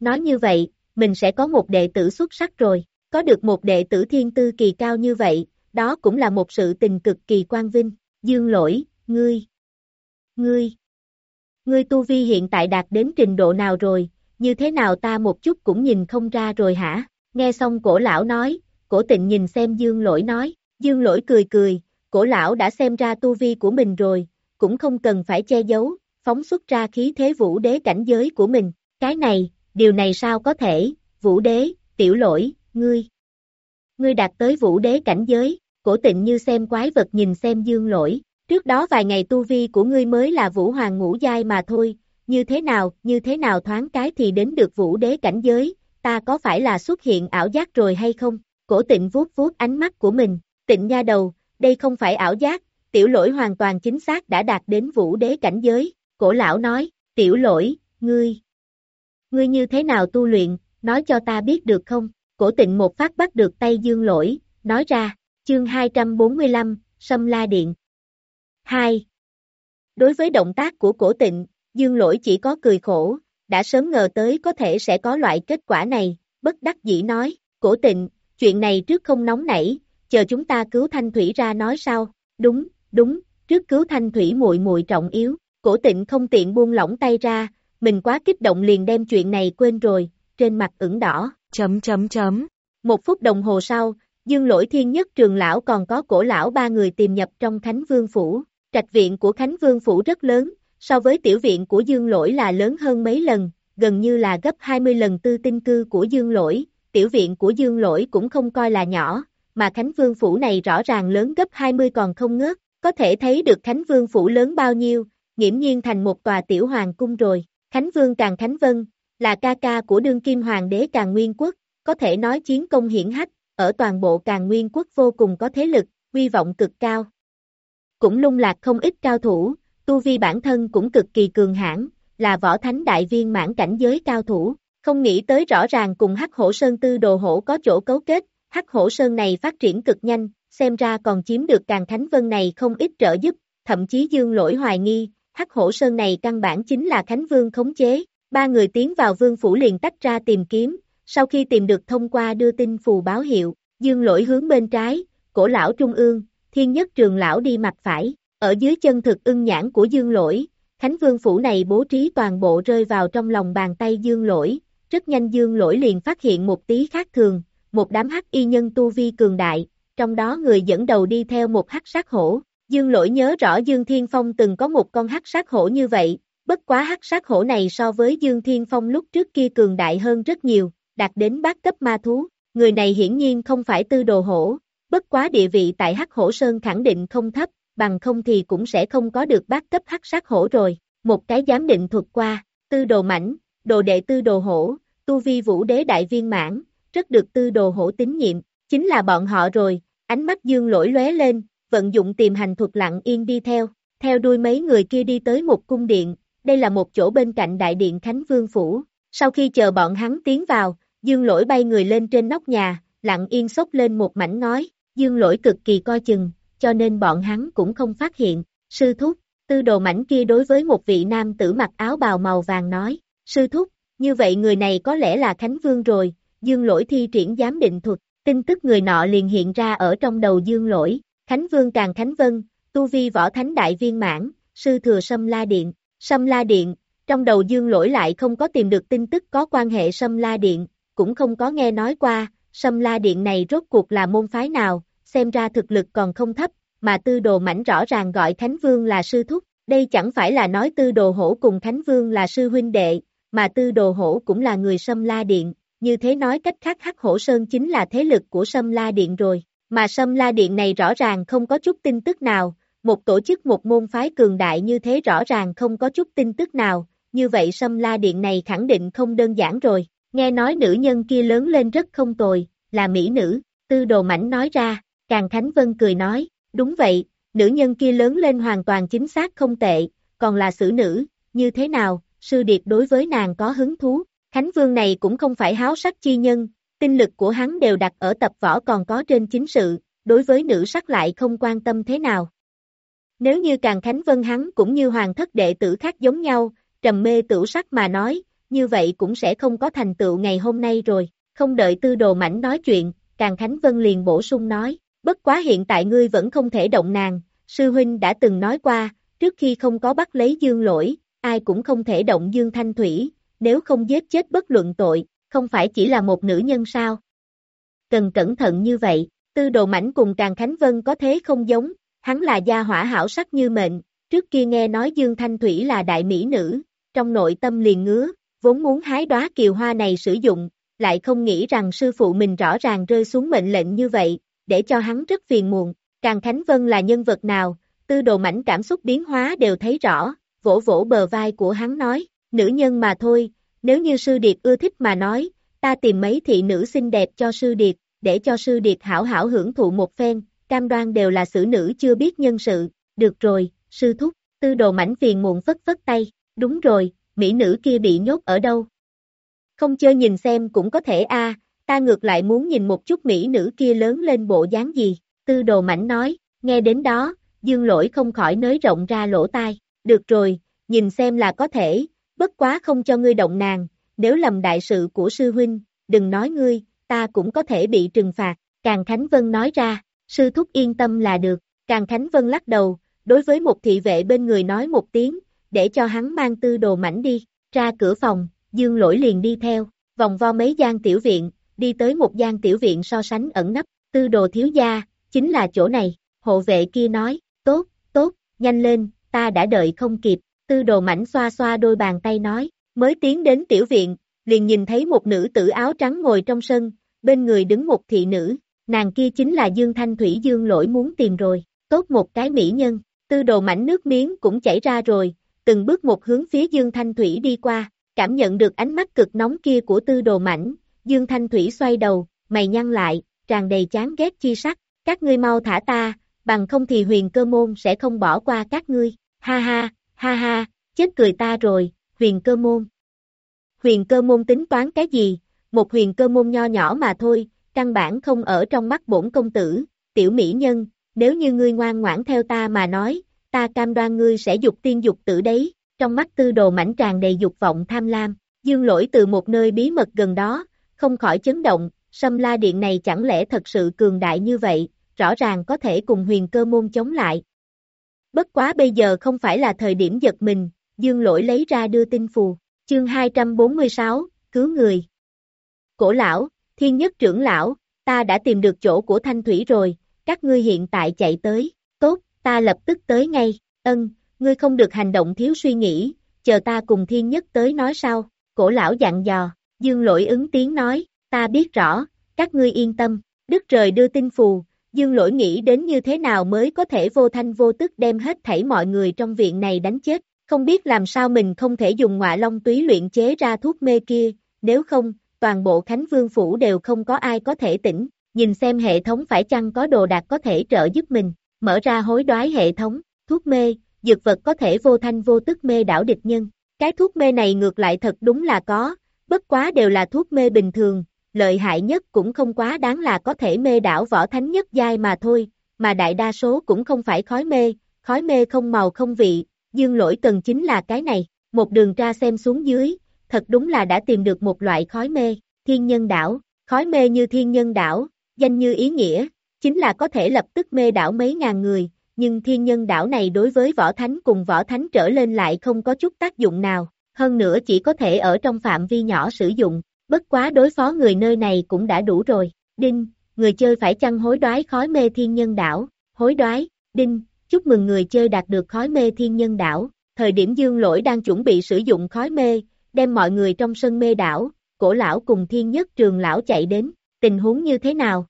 Nói như vậy, mình sẽ có một đệ tử xuất sắc rồi, có được một đệ tử thiên tư kỳ cao như vậy, đó cũng là một sự tình cực kỳ quan vinh, dương lỗi, ngươi, ngươi, ngươi tu vi hiện tại đạt đến trình độ nào rồi, như thế nào ta một chút cũng nhìn không ra rồi hả, nghe xong cổ lão nói, cổ tịnh nhìn xem dương lỗi nói, dương lỗi cười cười, cổ lão đã xem ra tu vi của mình rồi, cũng không cần phải che giấu, phóng xuất ra khí thế vũ đế cảnh giới của mình, cái này, điều này sao có thể, vũ đế, tiểu lỗi, ngươi. Ngươi đạt tới vũ đế cảnh giới, cổ tịnh như xem quái vật nhìn xem dương lỗi, trước đó vài ngày tu vi của ngươi mới là vũ hoàng ngũ giai mà thôi, như thế nào, như thế nào thoáng cái thì đến được vũ đế cảnh giới, ta có phải là xuất hiện ảo giác rồi hay không? Cổ tịnh vuốt vuốt ánh mắt của mình, tịnh nha đầu, đây không phải ảo giác, tiểu lỗi hoàn toàn chính xác đã đạt đến vũ đế cảnh giới, cổ lão nói, tiểu lỗi, ngươi, ngươi như thế nào tu luyện, nói cho ta biết được không? Cổ tịnh một phát bắt được tay dương lỗi, nói ra, chương 245, Sâm La Điện. 2. Đối với động tác của cổ tịnh, dương lỗi chỉ có cười khổ, đã sớm ngờ tới có thể sẽ có loại kết quả này, bất đắc dĩ nói, cổ tịnh, chuyện này trước không nóng nảy, chờ chúng ta cứu thanh thủy ra nói sao, đúng, đúng, trước cứu thanh thủy muội muội trọng yếu, cổ tịnh không tiện buông lỏng tay ra, mình quá kích động liền đem chuyện này quên rồi, trên mặt ửng đỏ, chấm chấm chấm. Một phút đồng hồ sau, dương lỗi thiên nhất trường lão còn có cổ lão ba người tìm nhập trong Khánh Vương Phủ. Trạch viện của Khánh Vương Phủ rất lớn, so với tiểu viện của dương lỗi là lớn hơn mấy lần, gần như là gấp 20 lần tư tinh cư của dương lỗi, tiểu viện của dương lỗi cũng không coi là nhỏ, mà Khánh Vương Phủ này rõ ràng lớn gấp 20 còn không ngớt, có thể thấy được Khánh Vương Phủ lớn bao nhiêu, nghiễm nhiên thành một tòa tiểu hoàng cung rồi. Khánh Vương Càng Khánh Vân, là ca ca của đương kim hoàng đế Càng Nguyên Quốc, có thể nói chiến công hiển hách, ở toàn bộ Càng Nguyên Quốc vô cùng có thế lực, uy vọng cực cao. Cũng lung lạc không ít cao thủ, tu vi bản thân cũng cực kỳ cường hãn, là võ thánh đại viên mãn cảnh giới cao thủ, không nghĩ tới rõ ràng cùng Hắc Hổ Sơn Tư Đồ Hổ có chỗ cấu kết, Hắc Hổ Sơn này phát triển cực nhanh, xem ra còn chiếm được Càng thánh Vân này không ít trợ giúp, thậm chí Dương Lỗi hoài nghi, Hắc Hổ Sơn này căn bản chính là Khánh Vương khống chế, ba người tiến vào vương phủ liền tách ra tìm kiếm, sau khi tìm được thông qua đưa tin phù báo hiệu, Dương Lỗi hướng bên trái, cổ lão trung ương, thiên nhất trường lão đi mặt phải, ở dưới chân thực ưng nhãn của Dương Lỗi, Khánh Vương phủ này bố trí toàn bộ rơi vào trong lòng bàn tay Dương Lỗi, rất nhanh Dương Lỗi liền phát hiện một tí khác thường, một đám hắc y nhân tu vi cường đại, trong đó người dẫn đầu đi theo một hắc sát hổ. Dương Lỗi nhớ rõ Dương Thiên Phong từng có một con hắc sát hổ như vậy, bất quá hắc sát hổ này so với Dương Thiên Phong lúc trước kia cường đại hơn rất nhiều, đạt đến bát cấp ma thú. Người này hiển nhiên không phải tư đồ hổ, bất quá địa vị tại hắc hổ sơn khẳng định không thấp, bằng không thì cũng sẽ không có được bát cấp hắc sát hổ rồi. Một cái giám định thuật qua, tư đồ mảnh, đồ đệ tư đồ hổ, tu vi vũ đế đại viên mãn, rất được tư đồ hổ tín nhiệm, chính là bọn họ rồi, ánh mắt dương lỗi lóe lên, vận dụng tìm hành thuật lặng yên đi theo, theo đuôi mấy người kia đi tới một cung điện, đây là một chỗ bên cạnh đại điện Khánh Vương Phủ, sau khi chờ bọn hắn tiến vào, dương lỗi bay người lên trên nóc nhà, lặng yên sốc lên một mảnh ngói, dương lỗi cực kỳ coi chừng, cho nên bọn hắn cũng không phát hiện, sư thúc, tư đồ mảnh kia đối với một vị nam tử mặc áo bào màu vàng nói, sư thúc, như vậy người này có lẽ là Khánh Vương rồi, dương lỗi thi triển giám định thuật, tin tức người nọ liền hiện ra ở trong đầu dương lỗi, Khánh Vương Càng Khánh Vân, tu vi võ thánh đại viên mãn, sư thừa Sâm La Điện, Sâm La Điện, trong đầu dương lỗi lại không có tìm được tin tức có quan hệ Sâm La Điện, cũng không có nghe nói qua, Sâm La Điện này rốt cuộc là môn phái nào, xem ra thực lực còn không thấp, mà tư đồ mảnh rõ ràng gọi Thánh Vương là sư thúc, đây chẳng phải là nói tư đồ hổ cùng Thánh Vương là sư huynh đệ, mà tư đồ hổ cũng là người Sâm La Điện, như thế nói cách khác Hắc Hổ Sơn chính là thế lực của Sâm La Điện rồi, mà Sâm La Điện này rõ ràng không có chút tin tức nào, một tổ chức một môn phái cường đại như thế rõ ràng không có chút tin tức nào, như vậy Sâm La Điện này khẳng định không đơn giản rồi, nghe nói nữ nhân kia lớn lên rất không tồi, là mỹ nữ, tư đồ mảnh nói ra, Càng Khánh Vân cười nói, đúng vậy, nữ nhân kia lớn lên hoàn toàn chính xác không tệ, còn là xử nữ, như thế nào, sư điệp đối với nàng có hứng thú, Khánh Vương này cũng không phải háo sắc chi nhân, tinh lực của hắn đều đặt ở tập võ còn có trên chính sự, đối với nữ sắc lại không quan tâm thế nào. Nếu như Càng Khánh Vân hắn cũng như hoàng thất đệ tử khác giống nhau, trầm mê tửu sắc mà nói, như vậy cũng sẽ không có thành tựu ngày hôm nay rồi, không đợi tư đồ mảnh nói chuyện, Càng Khánh Vân liền bổ sung nói, bất quá hiện tại ngươi vẫn không thể động nàng, sư huynh đã từng nói qua, trước khi không có bắt lấy dương lỗi, ai cũng không thể động dương thanh thủy, nếu không giết chết bất luận tội, không phải chỉ là một nữ nhân sao. Cần cẩn thận như vậy, tư đồ mảnh cùng Càng Khánh Vân có thế không giống, hắn là gia hỏa hảo sắc như mệnh, trước kia nghe nói Dương Thanh Thủy là đại mỹ nữ, trong nội tâm liền ngứa, vốn muốn hái đóa kiều hoa này sử dụng, lại không nghĩ rằng sư phụ mình rõ ràng rơi xuống mệnh lệnh như vậy, để cho hắn rất phiền muộn. Càng Khánh Vân là nhân vật nào, tư đồ mảnh cảm xúc biến hóa đều thấy rõ, vỗ vỗ bờ vai của hắn nói, nữ nhân mà thôi, nếu như sư điệt ưa thích mà nói, ta tìm mấy thị nữ xinh đẹp cho sư điệt, để cho sư điệt hảo hảo hưởng thụ một phen, cam đoan đều là xử nữ chưa biết nhân sự, được rồi, sư thúc, tư đồ mảnh phiền muộn phất phất tay, đúng rồi, mỹ nữ kia bị nhốt ở đâu? Không chơi nhìn xem cũng có thể a, ta ngược lại muốn nhìn một chút mỹ nữ kia lớn lên bộ dáng gì, tư đồ mảnh nói, nghe đến đó, dương lỗi không khỏi nới rộng ra lỗ tai, được rồi, nhìn xem là có thể, bất quá không cho ngươi động nàng, nếu lầm đại sự của sư huynh, đừng nói ngươi, ta cũng có thể bị trừng phạt, Càng Khánh Vân nói ra, sư thúc yên tâm là được, Càng Khánh Vân lắc đầu, đối với một thị vệ bên người nói một tiếng, để cho hắn mang tư đồ mảnh đi, ra cửa phòng, dương lỗi liền đi theo, vòng vo mấy gian tiểu viện, đi tới một gian tiểu viện so sánh ẩn nấp, tư đồ thiếu gia, chính là chỗ này, hộ vệ kia nói, tốt, tốt, nhanh lên, ta đã đợi không kịp, tư đồ mảnh xoa xoa đôi bàn tay nói, mới tiến đến tiểu viện, liền nhìn thấy một nữ tử áo trắng ngồi trong sân, bên người đứng một thị nữ, nàng kia chính là Dương Thanh Thủy Dương lỗi muốn tìm rồi, tốt một cái mỹ nhân, tư đồ mảnh nước miếng cũng chảy ra rồi, từng bước một hướng phía Dương Thanh Thủy đi qua, cảm nhận được ánh mắt cực nóng kia của tư đồ mảnh, Dương Thanh Thủy xoay đầu, mày nhăn lại, tràn đầy chán ghét chi sắc, các ngươi mau thả ta, bằng không thì huyền cơ môn sẽ không bỏ qua các ngươi, ha ha, ha ha, chết cười ta rồi, huyền cơ môn. Huyền cơ môn tính toán cái gì, một huyền cơ môn nho nhỏ mà thôi, căn bản không ở trong mắt bổn công tử, tiểu mỹ nhân, nếu như ngươi ngoan ngoãn theo ta mà nói, ta cam đoan ngươi sẽ dục tiên dục tử đấy, trong mắt tư đồ mảnh tràn đầy dục vọng tham lam, dương lỗi từ một nơi bí mật gần đó, không khỏi chấn động, sâm la điện này chẳng lẽ thật sự cường đại như vậy, rõ ràng có thể cùng huyền cơ môn chống lại. Bất quá bây giờ không phải là thời điểm giật mình, dương lỗi lấy ra đưa tin phù, chương 246, cứu người. Cổ lão, thiên nhất trưởng lão, ta đã tìm được chỗ của thanh thủy rồi, các ngươi hiện tại chạy tới, tốt, ta lập tức tới ngay, ân, ngươi không được hành động thiếu suy nghĩ, chờ ta cùng thiên nhất tới nói sau, cổ lão dặn dò, dương lỗi ứng tiếng nói, ta biết rõ, các ngươi yên tâm, đức trời đưa tin phù, dương lỗi nghĩ đến như thế nào mới có thể vô thanh vô tức đem hết thảy mọi người trong viện này đánh chết, không biết làm sao mình không thể dùng ngọa long túy luyện chế ra thuốc mê kia, nếu không, toàn bộ Khánh Vương Phủ đều không có ai có thể tỉnh, nhìn xem hệ thống phải chăng có đồ đạc có thể trợ giúp mình, mở ra hối đoái hệ thống, thuốc mê, dược vật có thể vô thanh vô tức mê đảo địch nhân. Cái thuốc mê này ngược lại thật đúng là có, bất quá đều là thuốc mê bình thường, lợi hại nhất cũng không quá đáng là có thể mê đảo võ thánh nhất giai mà thôi, mà đại đa số cũng không phải khói mê, khói mê không màu không vị, dương lỗi cần chính là cái này, một đường tra xem xuống dưới, thật đúng là đã tìm được một loại khói mê, thiên nhân đảo, khói mê như thiên nhân đảo, danh như ý nghĩa, chính là có thể lập tức mê đảo mấy ngàn người, nhưng thiên nhân đảo này đối với võ thánh cùng võ thánh trở lên lại không có chút tác dụng nào, hơn nữa chỉ có thể ở trong phạm vi nhỏ sử dụng, bất quá đối phó người nơi này cũng đã đủ rồi, đinh, người chơi phải chăng hối đoái khói mê thiên nhân đảo, hối đoái, đinh, chúc mừng người chơi đạt được khói mê thiên nhân đảo, thời điểm dương lỗi đang chuẩn bị sử dụng khói mê, đem mọi người trong sân mê đảo, cổ lão cùng thiên nhất trường lão chạy đến, tình huống như thế nào?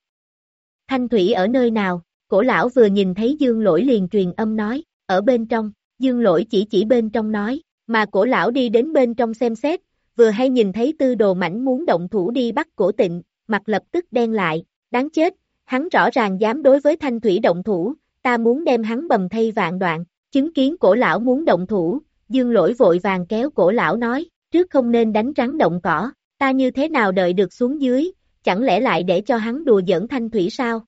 Thanh thủy ở nơi nào? Cổ lão vừa nhìn thấy dương lỗi liền truyền âm nói, ở bên trong, dương lỗi chỉ chỉ bên trong nói, mà cổ lão đi đến bên trong xem xét, vừa hay nhìn thấy tư đồ mảnh muốn động thủ đi bắt cổ tịnh, mặt lập tức đen lại, đáng chết, hắn rõ ràng dám đối với thanh thủy động thủ, ta muốn đem hắn bầm thay vạn đoạn, chứng kiến cổ lão muốn động thủ, dương lỗi vội vàng kéo cổ lão nói, trước không nên đánh rắn động cỏ, ta như thế nào đợi được xuống dưới, chẳng lẽ lại để cho hắn đùa giỡn thanh thủy sao?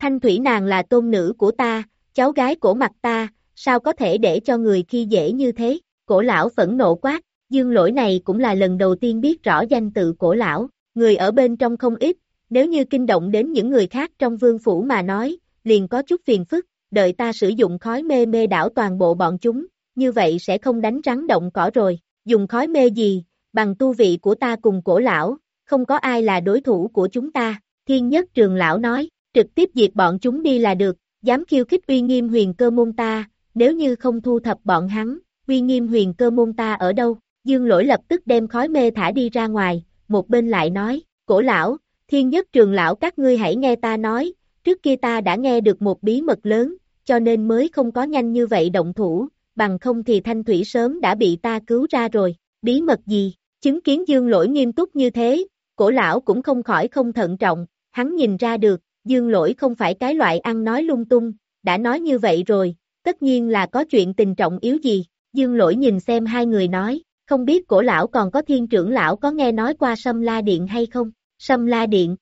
Thanh thủy nàng là tôn nữ của ta, cháu gái của mặt ta, sao có thể để cho người khi dễ như thế, cổ lão phẫn nộ quát, dương lỗi này cũng là lần đầu tiên biết rõ danh tự cổ lão, người ở bên trong không ít, nếu như kinh động đến những người khác trong vương phủ mà nói, liền có chút phiền phức, đợi ta sử dụng khói mê mê đảo toàn bộ bọn chúng, như vậy sẽ không đánh rắn động cỏ rồi, dùng khói mê gì, bằng tu vị của ta cùng cổ lão, không có ai là đối thủ của chúng ta, thiên nhất trường lão nói, trực tiếp diệt bọn chúng đi là được, dám khiêu khích uy nghiêm huyền cơ môn ta, nếu như không thu thập bọn hắn, uy nghiêm huyền cơ môn ta ở đâu, dương lỗi lập tức đem khói mê thả đi ra ngoài, một bên lại nói, cổ lão, thiên nhất trường lão các ngươi hãy nghe ta nói, trước kia ta đã nghe được một bí mật lớn, cho nên mới không có nhanh như vậy động thủ, bằng không thì thanh thủy sớm đã bị ta cứu ra rồi, bí mật gì, chứng kiến dương lỗi nghiêm túc như thế, cổ lão cũng không khỏi không thận trọng, hắn nhìn ra được, dương lỗi không phải cái loại ăn nói lung tung, đã nói như vậy rồi, tất nhiên là có chuyện tình trọng yếu gì, dương lỗi nhìn xem hai người nói, không biết cổ lão còn có thiên trưởng lão có nghe nói qua sâm la điện hay không, sâm la điện,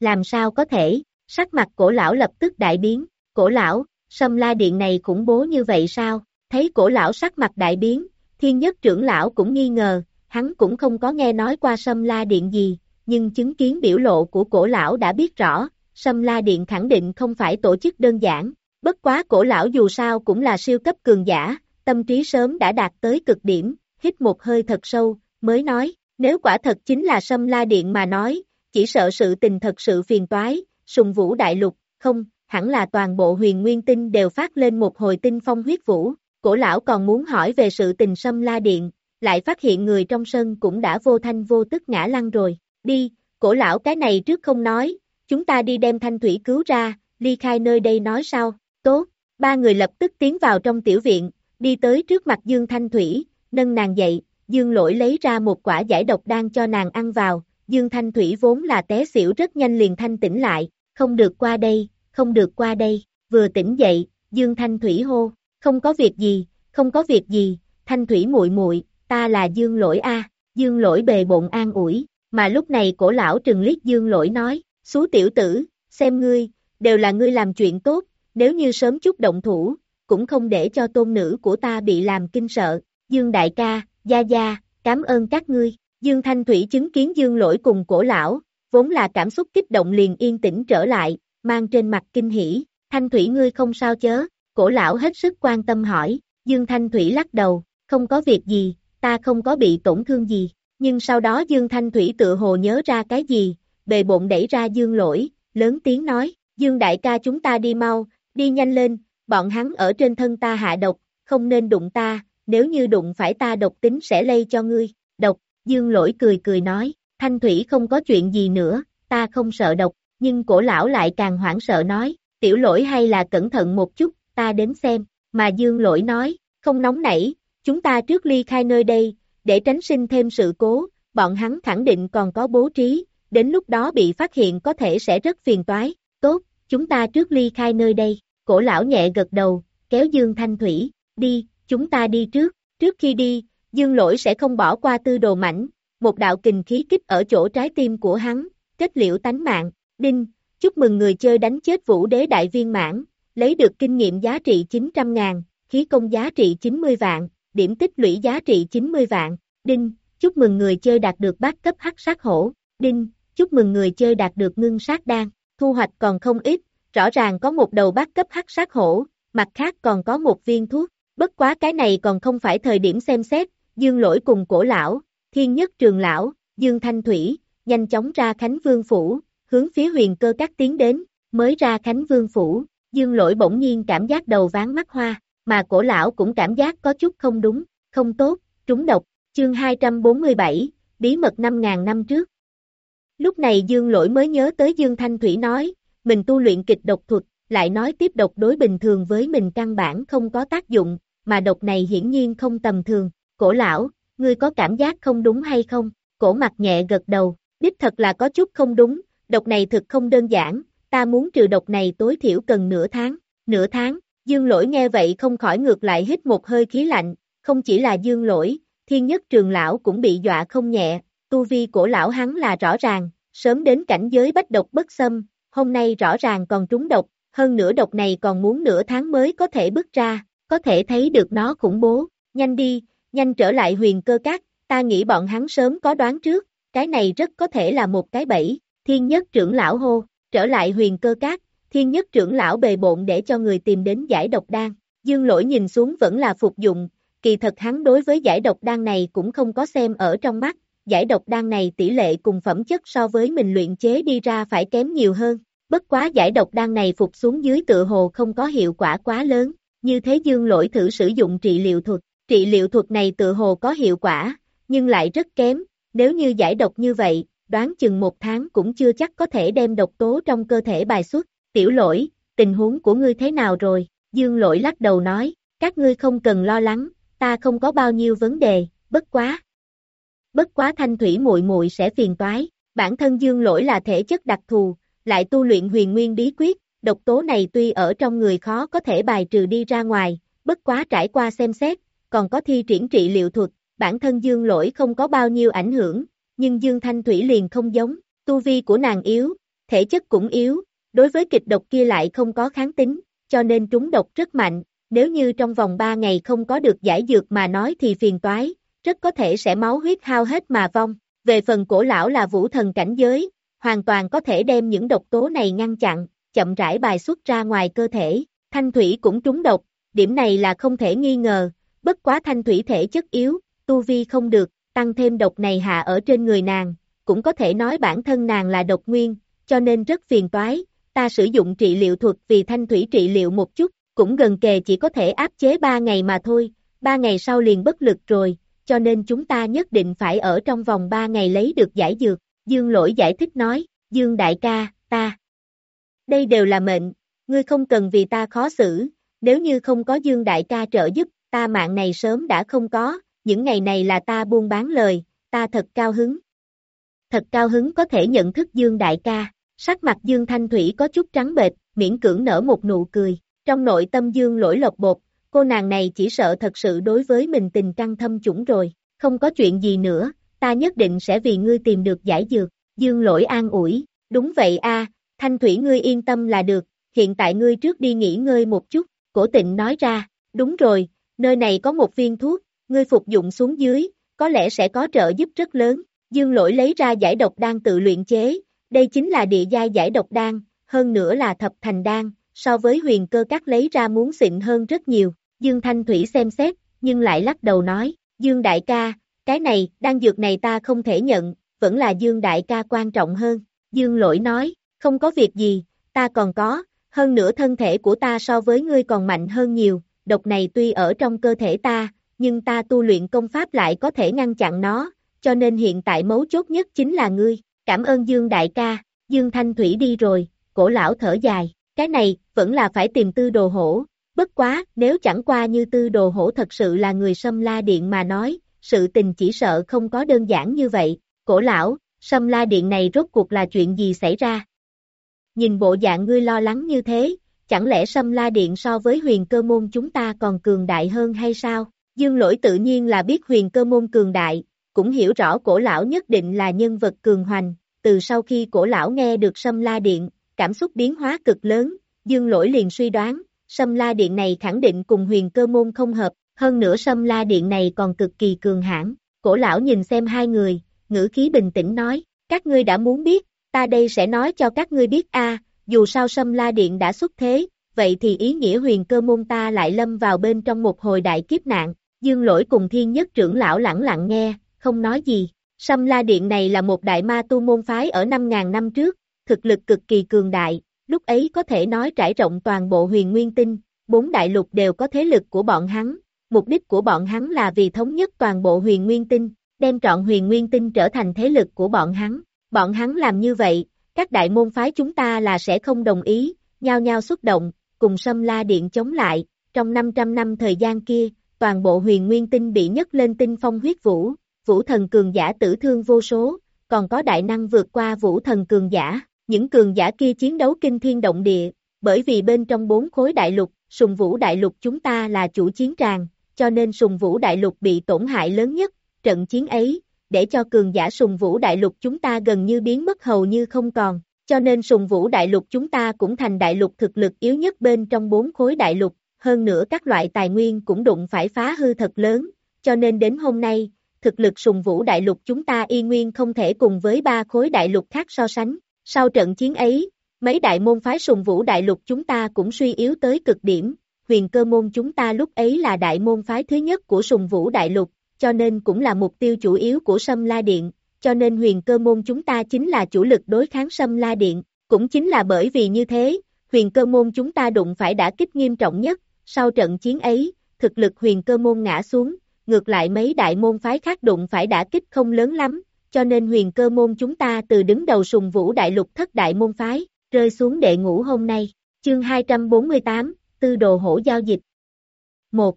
làm sao có thể, sắc mặt cổ lão lập tức đại biến, cổ lão, sâm la điện này khủng bố như vậy sao, thấy cổ lão sắc mặt đại biến, thiên nhất trưởng lão cũng nghi ngờ, hắn cũng không có nghe nói qua sâm la điện gì, nhưng chứng kiến biểu lộ của cổ lão đã biết rõ, sâm la điện khẳng định không phải tổ chức đơn giản, bất quá cổ lão dù sao cũng là siêu cấp cường giả, tâm trí sớm đã đạt tới cực điểm, hít một hơi thật sâu, mới nói, nếu quả thật chính là sâm la điện mà nói, chỉ sợ sự tình thật sự phiền toái, sùng vũ đại lục, không, hẳn là toàn bộ huyền nguyên tinh đều phát lên một hồi tinh phong huyết vũ, cổ lão còn muốn hỏi về sự tình sâm la điện, lại phát hiện người trong sân cũng đã vô thanh vô tức ngã lăn rồi, đi, cổ lão cái này trước không nói, chúng ta đi đem thanh thủy cứu ra, ly khai nơi đây nói sao, tốt, ba người lập tức tiến vào trong tiểu viện, đi tới trước mặt Dương Thanh Thủy, nâng nàng dậy, Dương lỗi lấy ra một quả giải độc đan cho nàng ăn vào, Dương Thanh Thủy vốn là té xỉu rất nhanh liền thanh tỉnh lại, không được qua đây, không được qua đây, vừa tỉnh dậy, Dương Thanh Thủy hô, không có việc gì, không có việc gì, Thanh Thủy muội muội, ta là Dương Lỗi a, Dương Lỗi bề bộn an ủi, mà lúc này cổ lão trừng liếc Dương Lỗi nói, xú tiểu tử, xem ngươi, đều là ngươi làm chuyện tốt, nếu như sớm chút động thủ, cũng không để cho tôn nữ của ta bị làm kinh sợ, Dương đại ca, gia gia, cảm ơn các ngươi, Dương Thanh Thủy chứng kiến Dương Lỗi cùng cổ lão, vốn là cảm xúc kích động liền yên tĩnh trở lại, mang trên mặt kinh hỉ, Thanh Thủy ngươi không sao chớ, cổ lão hết sức quan tâm hỏi, Dương Thanh Thủy lắc đầu, không có việc gì, ta không có bị tổn thương gì, nhưng sau đó Dương Thanh Thủy tự hồ nhớ ra cái gì, bề bộn đẩy ra Dương lỗi, lớn tiếng nói, Dương đại ca chúng ta đi mau, đi nhanh lên, bọn hắn ở trên thân ta hạ độc, không nên đụng ta, nếu như đụng phải ta độc tính sẽ lây cho ngươi, độc, Dương lỗi cười cười nói, Thanh Thủy không có chuyện gì nữa, ta không sợ độc, nhưng cổ lão lại càng hoảng sợ nói, tiểu lỗi hay là cẩn thận một chút, ta đến xem, mà Dương lỗi nói, không nóng nảy, chúng ta trước ly khai nơi đây, để tránh sinh thêm sự cố, bọn hắn khẳng định còn có bố trí, đến lúc đó bị phát hiện có thể sẽ rất phiền toái, tốt, chúng ta trước ly khai nơi đây, cổ lão nhẹ gật đầu, kéo Dương Thanh Thủy, đi, chúng ta đi trước, trước khi đi, Dương lỗi sẽ không bỏ qua tư đồ mảnh, một đạo kình khí kích ở chỗ trái tim của hắn, kết liễu tánh mạng, đinh, chúc mừng người chơi đánh chết vũ đế đại viên mãn, lấy được kinh nghiệm giá trị 900 ngàn, khí công giá trị 90 vạn, điểm tích lũy giá trị 90 vạn, đinh, chúc mừng người chơi đạt được bát cấp hắc sát hổ, đinh, chúc mừng người chơi đạt được ngưng sát đan, thu hoạch còn không ít, rõ ràng có một đầu bát cấp hắc sát hổ, mặt khác còn có một viên thuốc, bất quá cái này còn không phải thời điểm xem xét, dương lỗi cùng cổ lão, thiên nhất trường lão, dương thanh thủy, nhanh chóng ra Khánh Vương Phủ, hướng phía huyền cơ các tiến đến, mới ra Khánh Vương Phủ, dương lỗi bỗng nhiên cảm giác đầu ván mắt hoa, mà cổ lão cũng cảm giác có chút không đúng, không tốt, trúng độc, chương 247, bí mật 5.000 năm trước. Lúc này Dương Lỗi mới nhớ tới Dương Thanh Thủy nói, mình tu luyện kịch độc thuật, lại nói tiếp độc đối bình thường với mình căn bản không có tác dụng, mà độc này hiển nhiên không tầm thường. Cổ lão, ngươi có cảm giác không đúng hay không? Cổ mặt nhẹ gật đầu, đích thật là có chút không đúng, độc này thực không đơn giản, ta muốn trừ độc này tối thiểu cần nửa tháng, nửa tháng, dương lỗi nghe vậy không khỏi ngược lại hít một hơi khí lạnh, không chỉ là dương lỗi, thiên nhất trường lão cũng bị dọa không nhẹ, tu vi của lão hắn là rõ ràng, sớm đến cảnh giới bách độc bất xâm, hôm nay rõ ràng còn trúng độc, hơn nữa độc này còn muốn nửa tháng mới có thể bước ra, có thể thấy được nó khủng bố, nhanh đi, nhanh trở lại huyền cơ cát, ta nghĩ bọn hắn sớm có đoán trước, cái này rất có thể là một cái bẫy, thiên nhất trưởng lão hô, trở lại huyền cơ cát, thiên nhất trưởng lão bề bộn để cho người tìm đến giải độc đan, dương lỗi nhìn xuống vẫn là phục dụng, kỳ thật hắn đối với giải độc đan này cũng không có xem ở trong mắt, giải độc đan này tỷ lệ cùng phẩm chất so với mình luyện chế đi ra phải kém nhiều hơn, bất quá giải độc đan này phục xuống dưới tựa hồ không có hiệu quả quá lớn, như thế dương lỗi thử sử dụng trị liệu thuật, trị liệu thuật này tựa hồ có hiệu quả, nhưng lại rất kém, nếu như giải độc như vậy, đoán chừng một tháng cũng chưa chắc có thể đem độc tố trong cơ thể bài xuất, tiểu lỗi, tình huống của ngươi thế nào rồi, dương lỗi lắc đầu nói, các ngươi không cần lo lắng, ta không có bao nhiêu vấn đề, bất quá. Bất quá thanh thủy muội muội sẽ phiền toái, bản thân dương lỗi là thể chất đặc thù, lại tu luyện huyền nguyên bí quyết, độc tố này tuy ở trong người khó có thể bài trừ đi ra ngoài, bất quá trải qua xem xét, còn có thi triển trị liệu thuật, bản thân dương lỗi không có bao nhiêu ảnh hưởng, nhưng dương thanh thủy liền không giống, tu vi của nàng yếu, thể chất cũng yếu, đối với kịch độc kia lại không có kháng tính, cho nên trúng độc rất mạnh, nếu như trong vòng 3 ngày không có được giải dược mà nói thì phiền toái, rất có thể sẽ máu huyết hao hết mà vong. Về phần cổ lão là vũ thần cảnh giới, hoàn toàn có thể đem những độc tố này ngăn chặn, chậm rãi bài xuất ra ngoài cơ thể. Thanh thủy cũng trúng độc, điểm này là không thể nghi ngờ, bất quá thanh thủy thể chất yếu, tu vi không được, tăng thêm độc này hạ ở trên người nàng, cũng có thể nói bản thân nàng là độc nguyên, cho nên rất phiền toái, ta sử dụng trị liệu thuật vì thanh thủy trị liệu một chút, cũng gần kề chỉ có thể áp chế 3 ngày mà thôi, 3 ngày sau liền bất lực rồi, cho nên chúng ta nhất định phải ở trong vòng 3 ngày lấy được giải dược, Dương lỗi giải thích nói, Dương đại ca, ta. Đây đều là mệnh, ngươi không cần vì ta khó xử, nếu như không có Dương đại ca trợ giúp, ta mạng này sớm đã không có, những ngày này là ta buôn bán lời, ta thật cao hứng. Thật cao hứng có thể nhận thức Dương đại ca, sắc mặt Dương Thanh Thủy có chút trắng bệch, miễn cưỡng nở một nụ cười, trong nội tâm Dương lỗi lộc bột, cô nàng này chỉ sợ thật sự đối với mình tình căng thâm chủng rồi, không có chuyện gì nữa, ta nhất định sẽ vì ngươi tìm được giải dược, Dương lỗi an ủi, đúng vậy a Thanh Thủy ngươi yên tâm là được, hiện tại ngươi trước đi nghỉ ngơi một chút, cổ tịnh nói ra, đúng rồi, nơi này có một viên thuốc, ngươi phục dụng xuống dưới, có lẽ sẽ có trợ giúp rất lớn. Dương lỗi lấy ra giải độc đan tự luyện chế, đây chính là địa giai giải độc đan, hơn nữa là thập thành đan, so với huyền cơ cắt lấy ra muốn xịn hơn rất nhiều. Dương Thanh Thủy xem xét, nhưng lại lắc đầu nói, Dương Đại ca, cái này, đan dược này ta không thể nhận, vẫn là Dương Đại ca quan trọng hơn. Dương Lỗi nói, không có việc gì, ta còn có, hơn nữa thân thể của ta so với ngươi còn mạnh hơn nhiều, độc này tuy ở trong cơ thể ta, nhưng ta tu luyện công pháp lại có thể ngăn chặn nó, cho nên hiện tại mấu chốt nhất chính là ngươi, cảm ơn Dương đại ca, Dương Thanh Thủy đi rồi, cổ lão thở dài, cái này, vẫn là phải tìm tư đồ hổ, bất quá, nếu chẳng qua như tư đồ hổ thật sự là người sâm la điện mà nói, sự tình chỉ sợ không có đơn giản như vậy, cổ lão, sâm la điện này rốt cuộc là chuyện gì xảy ra? Nhìn bộ dạng ngươi lo lắng như thế, chẳng lẽ sâm la điện so với huyền cơ môn chúng ta còn cường đại hơn hay sao? Dương lỗi tự nhiên là biết huyền cơ môn cường đại, cũng hiểu rõ cổ lão nhất định là nhân vật cường hoành, từ sau khi cổ lão nghe được sâm la điện, cảm xúc biến hóa cực lớn, dương lỗi liền suy đoán, sâm la điện này khẳng định cùng huyền cơ môn không hợp, hơn nữa sâm la điện này còn cực kỳ cường hãn. Cổ lão nhìn xem hai người, ngữ khí bình tĩnh nói, các ngươi đã muốn biết, ta đây sẽ nói cho các ngươi biết a dù sao sâm la điện đã xuất thế, vậy thì ý nghĩa huyền cơ môn ta lại lâm vào bên trong một hồi đại kiếp nạn, Dương lỗi cùng thiên nhất trưởng lão lẳng lặng nghe, không nói gì. Sâm La Điện này là một đại ma tu môn phái ở 5.000 năm trước, thực lực cực kỳ cường đại, lúc ấy có thể nói trải rộng toàn bộ huyền nguyên tinh, bốn đại lục đều có thế lực của bọn hắn, mục đích của bọn hắn là vì thống nhất toàn bộ huyền nguyên tinh, đem trọn huyền nguyên tinh trở thành thế lực của bọn hắn. Bọn hắn làm như vậy, các đại môn phái chúng ta là sẽ không đồng ý, nhao nhao xuất động, cùng Sâm La Điện chống lại, trong 500 năm thời gian kia, toàn bộ huyền nguyên tinh bị nhấc lên tinh phong huyết vũ, vũ thần cường giả tử thương vô số, còn có đại năng vượt qua vũ thần cường giả, những cường giả kia chiến đấu kinh thiên động địa, bởi vì bên trong bốn khối đại lục, sùng vũ đại lục chúng ta là chủ chiến tràng, cho nên sùng vũ đại lục bị tổn hại lớn nhất, trận chiến ấy, để cho cường giả sùng vũ đại lục chúng ta gần như biến mất hầu như không còn, cho nên sùng vũ đại lục chúng ta cũng thành đại lục thực lực yếu nhất bên trong bốn khối đại lục, hơn nữa các loại tài nguyên cũng đụng phải phá hư thật lớn, cho nên đến hôm nay, thực lực sùng vũ đại lục chúng ta y nguyên không thể cùng với ba khối đại lục khác so sánh. Sau trận chiến ấy, mấy đại môn phái sùng vũ đại lục chúng ta cũng suy yếu tới cực điểm, huyền cơ môn chúng ta lúc ấy là đại môn phái thứ nhất của sùng vũ đại lục, cho nên cũng là mục tiêu chủ yếu của Sâm La Điện, cho nên huyền cơ môn chúng ta chính là chủ lực đối kháng Sâm La Điện, cũng chính là bởi vì như thế, huyền cơ môn chúng ta đụng phải đã kích nghiêm trọng nhất, sau trận chiến ấy, thực lực huyền cơ môn ngã xuống, ngược lại mấy đại môn phái khác đụng phải đã kích không lớn lắm, cho nên huyền cơ môn chúng ta từ đứng đầu sùng vũ đại lục thất đại môn phái, rơi xuống đệ ngũ hôm nay, chương 248, tư đồ hổ giao dịch. 1.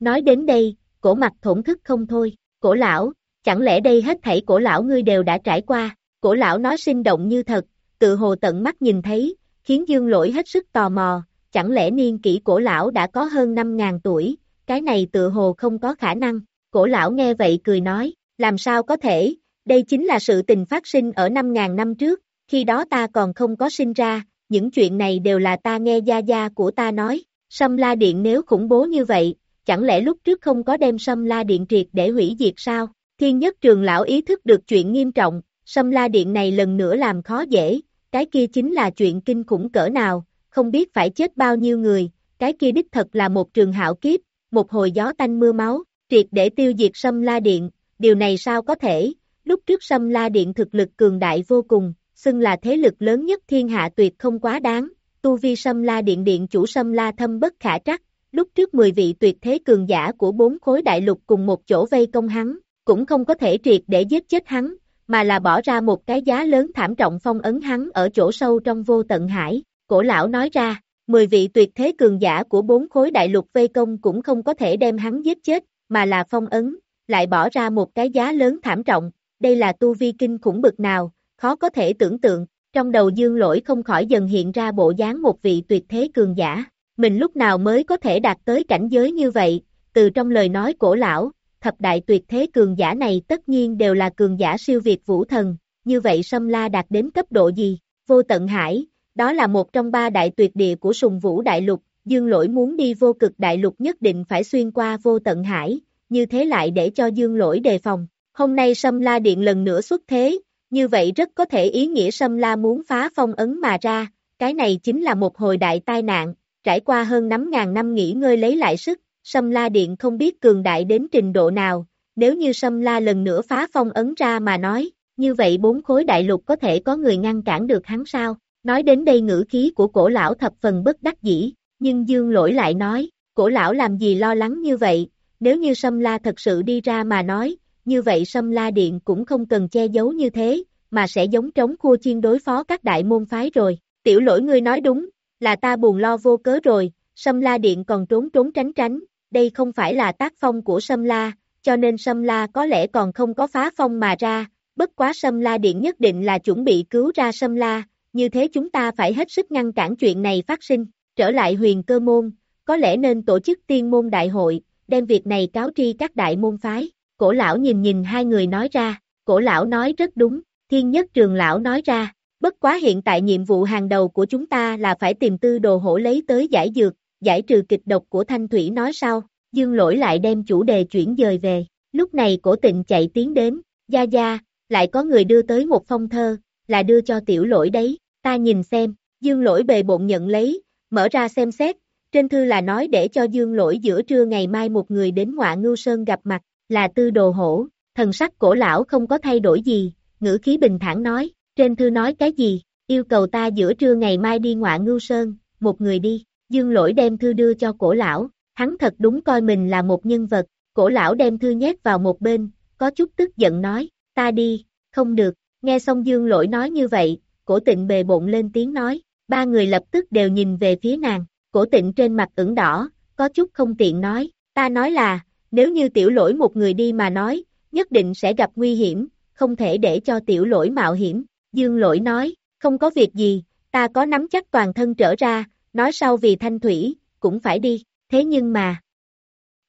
Nói đến đây, cổ mặt thổn thức không thôi, cổ lão, chẳng lẽ đây hết thảy cổ lão ngươi đều đã trải qua, cổ lão nói sinh động như thật, tự hồ tận mắt nhìn thấy, khiến dương lỗi hết sức tò mò, chẳng lẽ niên kỷ cổ lão đã có hơn 5.000 tuổi, cái này tự hồ không có khả năng, cổ lão nghe vậy cười nói, làm sao có thể, đây chính là sự tình phát sinh ở 5.000 năm trước, khi đó ta còn không có sinh ra, những chuyện này đều là ta nghe gia gia của ta nói, Sâm La Điện nếu khủng bố như vậy, chẳng lẽ lúc trước không có đem Sâm La Điện triệt để hủy diệt sao? Thiên nhất trường lão ý thức được chuyện nghiêm trọng, Sâm La Điện này lần nữa làm khó dễ, cái kia chính là chuyện kinh khủng cỡ nào, không biết phải chết bao nhiêu người, cái kia đích thật là một trường hạo kiếp, một hồi gió tanh mưa máu, triệt để tiêu diệt Sâm La Điện, điều này sao có thể, lúc trước Sâm La Điện thực lực cường đại vô cùng, xưng là thế lực lớn nhất thiên hạ tuyệt không quá đáng, tu vi Sâm La Điện Điện chủ Sâm La thâm bất khả trắc, lúc trước 10 vị tuyệt thế cường giả của bốn khối đại lục cùng một chỗ vây công hắn, cũng không có thể triệt để giết chết hắn, mà là bỏ ra một cái giá lớn thảm trọng phong ấn hắn ở chỗ sâu trong vô tận hải, cổ lão nói ra, 10 vị tuyệt thế cường giả của bốn khối đại lục vây công cũng không có thể đem hắn giết chết, mà là phong ấn, lại bỏ ra một cái giá lớn thảm trọng, đây là tu vi kinh khủng bực nào, khó có thể tưởng tượng, trong đầu dương lỗi không khỏi dần hiện ra bộ dáng một vị tuyệt thế cường giả, mình lúc nào mới có thể đạt tới cảnh giới như vậy, từ trong lời nói cổ lão, thập đại tuyệt thế cường giả này tất nhiên đều là cường giả siêu việt vũ thần, như vậy Sâm La đạt đến cấp độ gì, vô tận hải, đó là một trong ba đại tuyệt địa của sùng vũ đại lục, dương lỗi muốn đi vô cực đại lục nhất định phải xuyên qua vô tận hải, như thế lại để cho dương lỗi đề phòng. Hôm nay Sâm La Điện lần nữa xuất thế, như vậy rất có thể ý nghĩa Sâm La muốn phá phong ấn mà ra, cái này chính là một hồi đại tai nạn, trải qua hơn nắm ngàn năm nghỉ ngơi lấy lại sức, Sâm La Điện không biết cường đại đến trình độ nào, nếu như Sâm La lần nữa phá phong ấn ra mà nói, như vậy bốn khối đại lục có thể có người ngăn cản được hắn sao? Nói đến đây ngữ khí của cổ lão thập phần bất đắc dĩ, nhưng Dương Lỗi lại nói, cổ lão làm gì lo lắng như vậy, nếu như Sâm La thật sự đi ra mà nói, như vậy Sâm La Điện cũng không cần che giấu như thế, mà sẽ giống trống khua chiên đối phó các đại môn phái rồi. Tiểu lỗi ngươi nói đúng, là ta buồn lo vô cớ rồi, Sâm La Điện còn trốn trốn tránh tránh, đây không phải là tác phong của Sâm La, cho nên Sâm La có lẽ còn không có phá phong mà ra, bất quá Sâm La Điện nhất định là chuẩn bị cứu ra Sâm La, như thế chúng ta phải hết sức ngăn cản chuyện này phát sinh, trở lại huyền cơ môn, có lẽ nên tổ chức tiên môn đại hội, đem việc này cáo tri các đại môn phái. Cổ lão nhìn nhìn hai người nói ra, cổ lão nói rất đúng, thiên nhất trường lão nói ra, bất quá hiện tại nhiệm vụ hàng đầu của chúng ta là phải tìm tư đồ hổ lấy tới giải dược, giải trừ kịch độc của Thanh Thủy nói sau, dương lỗi lại đem chủ đề chuyển dời về, lúc này cổ tịnh chạy tiến đến, gia gia, lại có người đưa tới một phong thơ, là đưa cho tiểu lỗi đấy, ta nhìn xem, dương lỗi bề bộn nhận lấy, mở ra xem xét, trên thư là nói để cho dương lỗi giữa trưa ngày mai một người đến ngọa ngưu sơn gặp mặt, là tư đồ hổ, thần sắc cổ lão không có thay đổi gì, ngữ khí bình thản nói, trên thư nói cái gì, yêu cầu ta giữa trưa ngày mai đi ngọa ngưu sơn, một người đi, dương lỗi đem thư đưa cho cổ lão, hắn thật đúng coi mình là một nhân vật, cổ lão đem thư nhét vào một bên, có chút tức giận nói, ta đi, không được, nghe xong dương lỗi nói như vậy, cổ tịnh bề bộn lên tiếng nói, ba người lập tức đều nhìn về phía nàng, cổ tịnh trên mặt ửng đỏ, có chút không tiện nói, ta nói là, nếu như tiểu lỗi một người đi mà nói, nhất định sẽ gặp nguy hiểm, không thể để cho tiểu lỗi mạo hiểm, dương lỗi nói, không có việc gì, ta có nắm chắc toàn thân trở ra, nói sau vì thanh thủy, cũng phải đi, thế nhưng mà,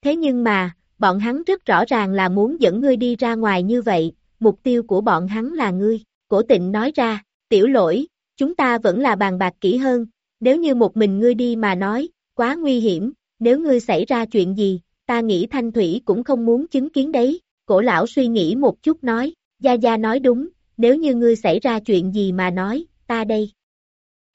thế nhưng mà, bọn hắn rất rõ ràng là muốn dẫn ngươi đi ra ngoài như vậy, mục tiêu của bọn hắn là ngươi, cổ tịnh nói ra, tiểu lỗi, chúng ta vẫn là bàn bạc kỹ hơn, nếu như một mình ngươi đi mà nói, quá nguy hiểm, nếu ngươi xảy ra chuyện gì, ta nghĩ Thanh Thủy cũng không muốn chứng kiến đấy, cổ lão suy nghĩ một chút nói, Gia Gia nói đúng, nếu như ngươi xảy ra chuyện gì mà nói, ta đây.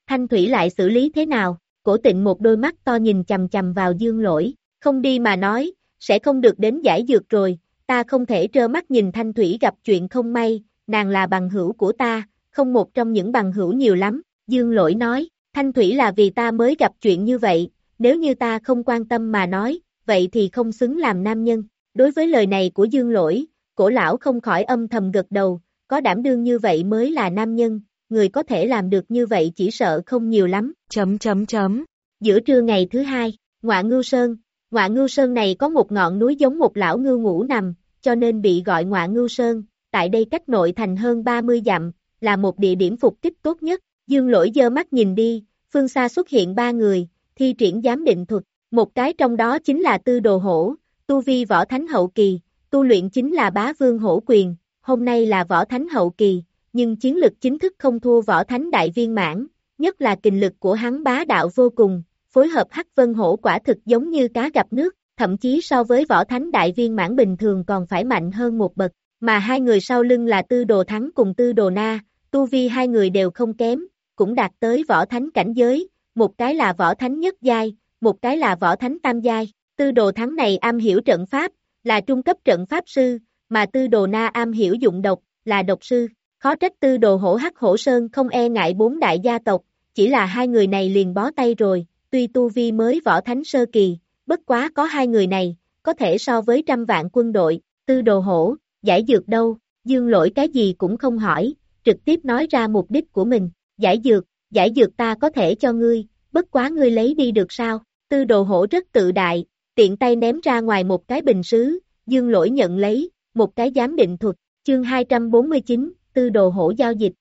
Thanh Thủy lại xử lý thế nào, cổ tịnh một đôi mắt to nhìn chầm chầm vào dương lỗi, không đi mà nói, sẽ không được đến giải dược rồi, ta không thể trơ mắt nhìn Thanh Thủy gặp chuyện không may, nàng là bằng hữu của ta, không một trong những bằng hữu nhiều lắm, dương lỗi nói, Thanh Thủy là vì ta mới gặp chuyện như vậy, nếu như ta không quan tâm mà nói, vậy thì không xứng làm nam nhân. Đối với lời này của Dương Lỗi, cổ lão không khỏi âm thầm gật đầu, có đảm đương như vậy mới là nam nhân, người có thể làm được như vậy chỉ sợ không nhiều lắm. Chấm chấm chấm. Giữa trưa ngày thứ hai, Ngoạ Ngưu Sơn, Ngoạ Ngưu Sơn này có một ngọn núi giống một lão ngưu ngủ nằm, cho nên bị gọi Ngoạ Ngưu Sơn, tại đây cách nội thành hơn 30 dặm, là một địa điểm phục kích tốt nhất. Dương lỗi dơ mắt nhìn đi, phương xa xuất hiện ba người, thi triển giám định thuật, một cái trong đó chính là tư đồ hổ, tu vi võ thánh hậu kỳ, tu luyện chính là bá vương hổ quyền, hôm nay là võ thánh hậu kỳ, nhưng chiến lực chính thức không thua võ thánh đại viên mãn, nhất là kình lực của hắn bá đạo vô cùng, phối hợp hắc vân hổ quả thực giống như cá gặp nước, thậm chí so với võ thánh đại viên mãn bình thường còn phải mạnh hơn một bậc, mà hai người sau lưng là tư đồ thắng cùng tư đồ na, tu vi hai người đều không kém, cũng đạt tới võ thánh cảnh giới, một cái là võ thánh nhất giai, một cái là võ thánh tam giai, tư đồ thắng này am hiểu trận pháp, là trung cấp trận pháp sư, mà tư đồ na am hiểu dụng độc, là độc sư, khó trách tư đồ hổ hắc hổ sơn không e ngại bốn đại gia tộc, chỉ là hai người này liền bó tay rồi, tuy tu vi mới võ thánh sơ kỳ, bất quá có hai người này, có thể so với trăm vạn quân đội, tư đồ hổ, giải dược đâu, dương lỗi cái gì cũng không hỏi, trực tiếp nói ra mục đích của mình, giải dược, giải dược ta có thể cho ngươi, bất quá ngươi lấy đi được sao, tư đồ hổ rất tự đại, tiện tay ném ra ngoài một cái bình sứ, dương lỗi nhận lấy, một cái giám định thuật, chương 249, tư đồ hổ giao dịch.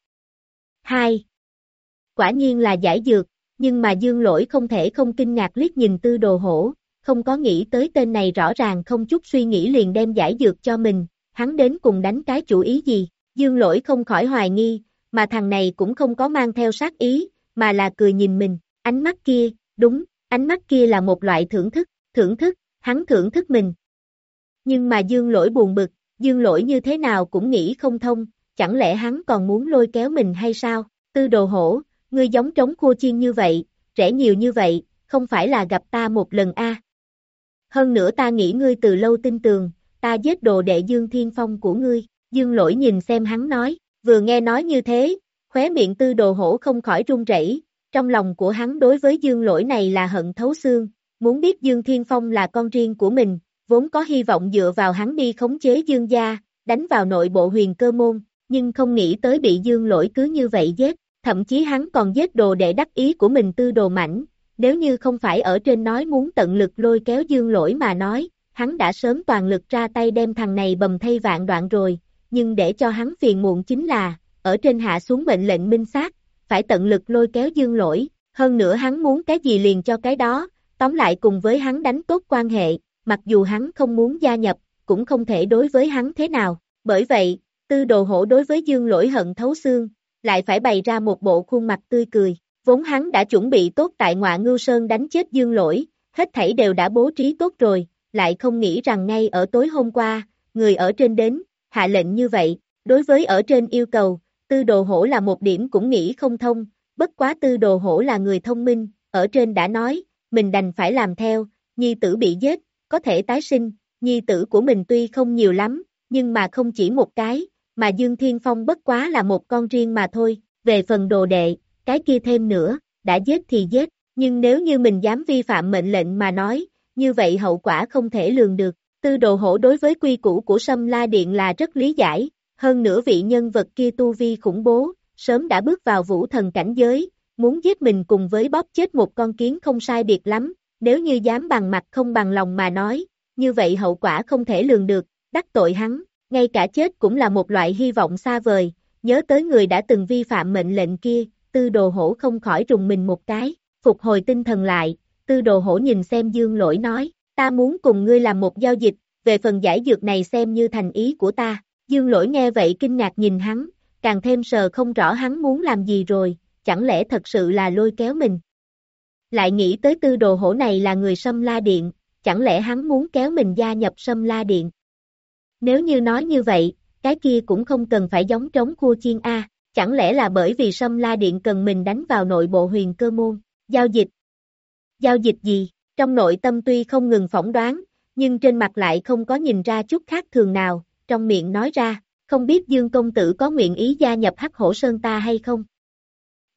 2. Quả nhiên là giải dược, nhưng mà dương lỗi không thể không kinh ngạc liếc nhìn tư đồ hổ, không có nghĩ tới tên này rõ ràng không chút suy nghĩ liền đem giải dược cho mình, hắn đến cùng đánh cái chủ ý gì, dương lỗi không khỏi hoài nghi, mà thằng này cũng không có mang theo sát ý, mà là cười nhìn mình, ánh mắt kia, đúng, ánh mắt kia là một loại thưởng thức, thưởng thức, hắn thưởng thức mình. Nhưng mà dương lỗi buồn bực, dương lỗi như thế nào cũng nghĩ không thông, chẳng lẽ hắn còn muốn lôi kéo mình hay sao, tư đồ hổ, ngươi giống trống cua chiên như vậy, rẻ nhiều như vậy, không phải là gặp ta một lần a? Hơn nữa ta nghĩ ngươi từ lâu tin tường, ta giết đồ đệ Dương Thiên Phong của ngươi, Dương lỗi nhìn xem hắn nói, vừa nghe nói như thế, khóe miệng tư đồ hổ không khỏi run rẩy, trong lòng của hắn đối với Dương lỗi này là hận thấu xương, muốn biết Dương Thiên Phong là con riêng của mình, vốn có hy vọng dựa vào hắn đi khống chế Dương gia, đánh vào nội bộ huyền cơ môn, nhưng không nghĩ tới bị Dương lỗi cứ như vậy giết, thậm chí hắn còn giết đồ để đắc ý của mình tư đồ mảnh, nếu như không phải ở trên nói muốn tận lực lôi kéo Dương lỗi mà nói, hắn đã sớm toàn lực ra tay đem thằng này bầm thay vạn đoạn rồi, nhưng để cho hắn phiền muộn chính là, ở trên hạ xuống mệnh lệnh minh xác, phải tận lực lôi kéo dương lỗi, hơn nữa hắn muốn cái gì liền cho cái đó, tóm lại cùng với hắn đánh tốt quan hệ, mặc dù hắn không muốn gia nhập, cũng không thể đối với hắn thế nào, bởi vậy, tư đồ hổ đối với dương lỗi hận thấu xương, lại phải bày ra một bộ khuôn mặt tươi cười, vốn hắn đã chuẩn bị tốt tại ngọa ngưu sơn đánh chết dương lỗi, hết thảy đều đã bố trí tốt rồi, lại không nghĩ rằng ngay ở tối hôm qua, người ở trên đến, hạ lệnh như vậy, đối với ở trên yêu cầu, tư đồ hổ là một điểm cũng nghĩ không thông, bất quá tư đồ hổ là người thông minh, ở trên đã nói, mình đành phải làm theo, nhi tử bị giết, có thể tái sinh, nhi tử của mình tuy không nhiều lắm, nhưng mà không chỉ một cái, mà Dương Thiên Phong bất quá là một con riêng mà thôi, về phần đồ đệ, cái kia thêm nữa, đã giết thì giết, nhưng nếu như mình dám vi phạm mệnh lệnh mà nói, như vậy hậu quả không thể lường được. Tư đồ hổ đối với quy củ của Sâm La Điện là rất lý giải, hơn nữa vị nhân vật kia tu vi khủng bố, sớm đã bước vào vũ thần cảnh giới, muốn giết mình cùng với bóp chết một con kiến không sai biệt lắm, nếu như dám bằng mặt không bằng lòng mà nói, như vậy hậu quả không thể lường được, đắc tội hắn, ngay cả chết cũng là một loại hy vọng xa vời, nhớ tới người đã từng vi phạm mệnh lệnh kia, tư đồ hổ không khỏi rùng mình một cái, phục hồi tinh thần lại, tư đồ hổ nhìn xem dương lỗi nói, ta muốn cùng ngươi làm một giao dịch, về phần giải dược này xem như thành ý của ta. Dương lỗi nghe vậy kinh ngạc nhìn hắn, càng thêm sờ không rõ hắn muốn làm gì rồi, chẳng lẽ thật sự là lôi kéo mình. Lại nghĩ tới tư đồ hổ này là người sâm la điện, chẳng lẽ hắn muốn kéo mình gia nhập sâm la điện. Nếu như nói như vậy, cái kia cũng không cần phải giống trống cua chiên A, chẳng lẽ là bởi vì sâm la điện cần mình đánh vào nội bộ huyền cơ môn, giao dịch. Giao dịch gì? Trong nội tâm tuy không ngừng phỏng đoán, nhưng trên mặt lại không có nhìn ra chút khác thường nào, trong miệng nói ra, không biết Dương Công Tử có nguyện ý gia nhập Hắc Hổ Sơn ta hay không?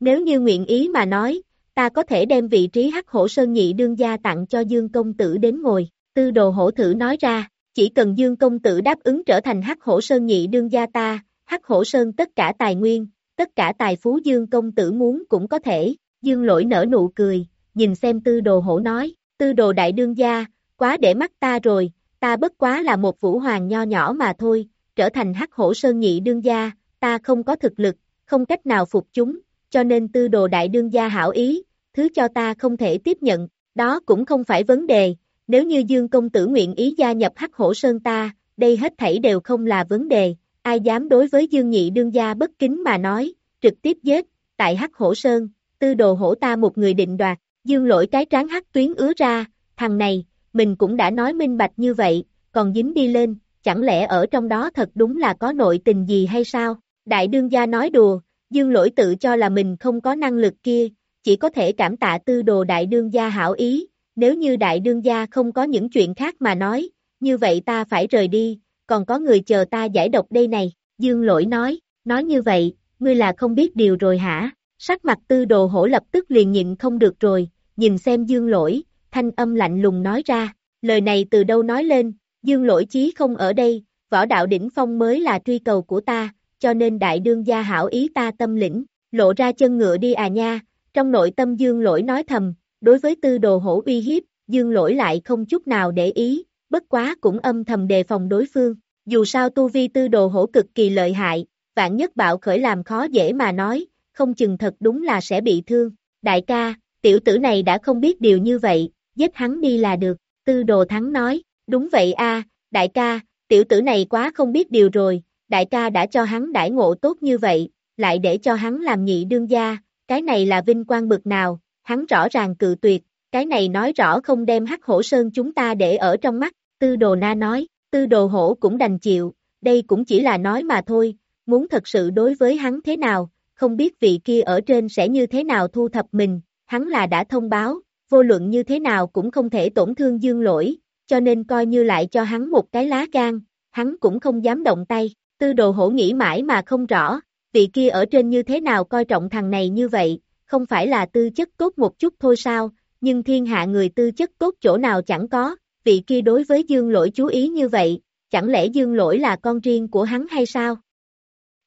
Nếu như nguyện ý mà nói, ta có thể đem vị trí Hắc Hổ Sơn nhị đương gia tặng cho Dương Công Tử đến ngồi, tư đồ hổ thử nói ra, chỉ cần Dương Công Tử đáp ứng trở thành Hắc Hổ Sơn nhị đương gia ta, Hắc Hổ Sơn tất cả tài nguyên, tất cả tài phú Dương Công Tử muốn cũng có thể, Dương lỗi nở nụ cười, nhìn xem tư đồ hổ nói, tư đồ đại đương gia, quá để mắt ta rồi, ta bất quá là một vũ hoàng nho nhỏ mà thôi, trở thành hắc hổ sơn nhị đương gia, ta không có thực lực, không cách nào phục chúng, cho nên tư đồ đại đương gia hảo ý, thứ cho ta không thể tiếp nhận, đó cũng không phải vấn đề, nếu như Dương công tử nguyện ý gia nhập hắc hổ sơn ta, đây hết thảy đều không là vấn đề, ai dám đối với Dương nhị đương gia bất kính mà nói, trực tiếp giết, tại hắc hổ sơn, tư đồ hổ ta một người định đoạt, Dương lỗi cái trán hắc tuyến ứa ra, thằng này, mình cũng đã nói minh bạch như vậy, còn dính đi lên, chẳng lẽ ở trong đó thật đúng là có nội tình gì hay sao? Đại đương gia nói đùa, dương lỗi tự cho là mình không có năng lực kia, chỉ có thể cảm tạ tư đồ đại đương gia hảo ý, nếu như đại đương gia không có những chuyện khác mà nói, như vậy ta phải rời đi, còn có người chờ ta giải độc đây này, dương lỗi nói, nói như vậy, ngươi là không biết điều rồi hả? Sắc mặt tư đồ hổ lập tức liền nhịn không được rồi, nhìn xem dương lỗi, thanh âm lạnh lùng nói ra, lời này từ đâu nói lên, dương lỗi chí không ở đây, võ đạo đỉnh phong mới là truy cầu của ta, cho nên đại đương gia hảo ý ta tâm lĩnh, lộ ra chân ngựa đi à nha, trong nội tâm dương lỗi nói thầm, đối với tư đồ hổ uy hiếp, dương lỗi lại không chút nào để ý, bất quá cũng âm thầm đề phòng đối phương, dù sao tu vi tư đồ hổ cực kỳ lợi hại, vạn nhất bạo khởi làm khó dễ mà nói, không chừng thật đúng là sẽ bị thương, đại ca, tiểu tử này đã không biết điều như vậy, giết hắn đi là được, tư đồ thắng nói, đúng vậy a, đại ca, tiểu tử này quá không biết điều rồi, đại ca đã cho hắn đãi ngộ tốt như vậy, lại để cho hắn làm nhị đương gia, cái này là vinh quang bực nào, hắn rõ ràng cự tuyệt, cái này nói rõ không đem hắc hổ sơn chúng ta để ở trong mắt, tư đồ na nói, tư đồ hổ cũng đành chịu, đây cũng chỉ là nói mà thôi, muốn thật sự đối với hắn thế nào, không biết vị kia ở trên sẽ như thế nào thu thập mình, hắn là đã thông báo, vô luận như thế nào cũng không thể tổn thương dương lỗi, cho nên coi như lại cho hắn một cái lá gan, hắn cũng không dám động tay, tư đồ hổ nghĩ mãi mà không rõ, vị kia ở trên như thế nào coi trọng thằng này như vậy, không phải là tư chất tốt một chút thôi sao, nhưng thiên hạ người tư chất tốt chỗ nào chẳng có, vị kia đối với dương lỗi chú ý như vậy, chẳng lẽ dương lỗi là con riêng của hắn hay sao?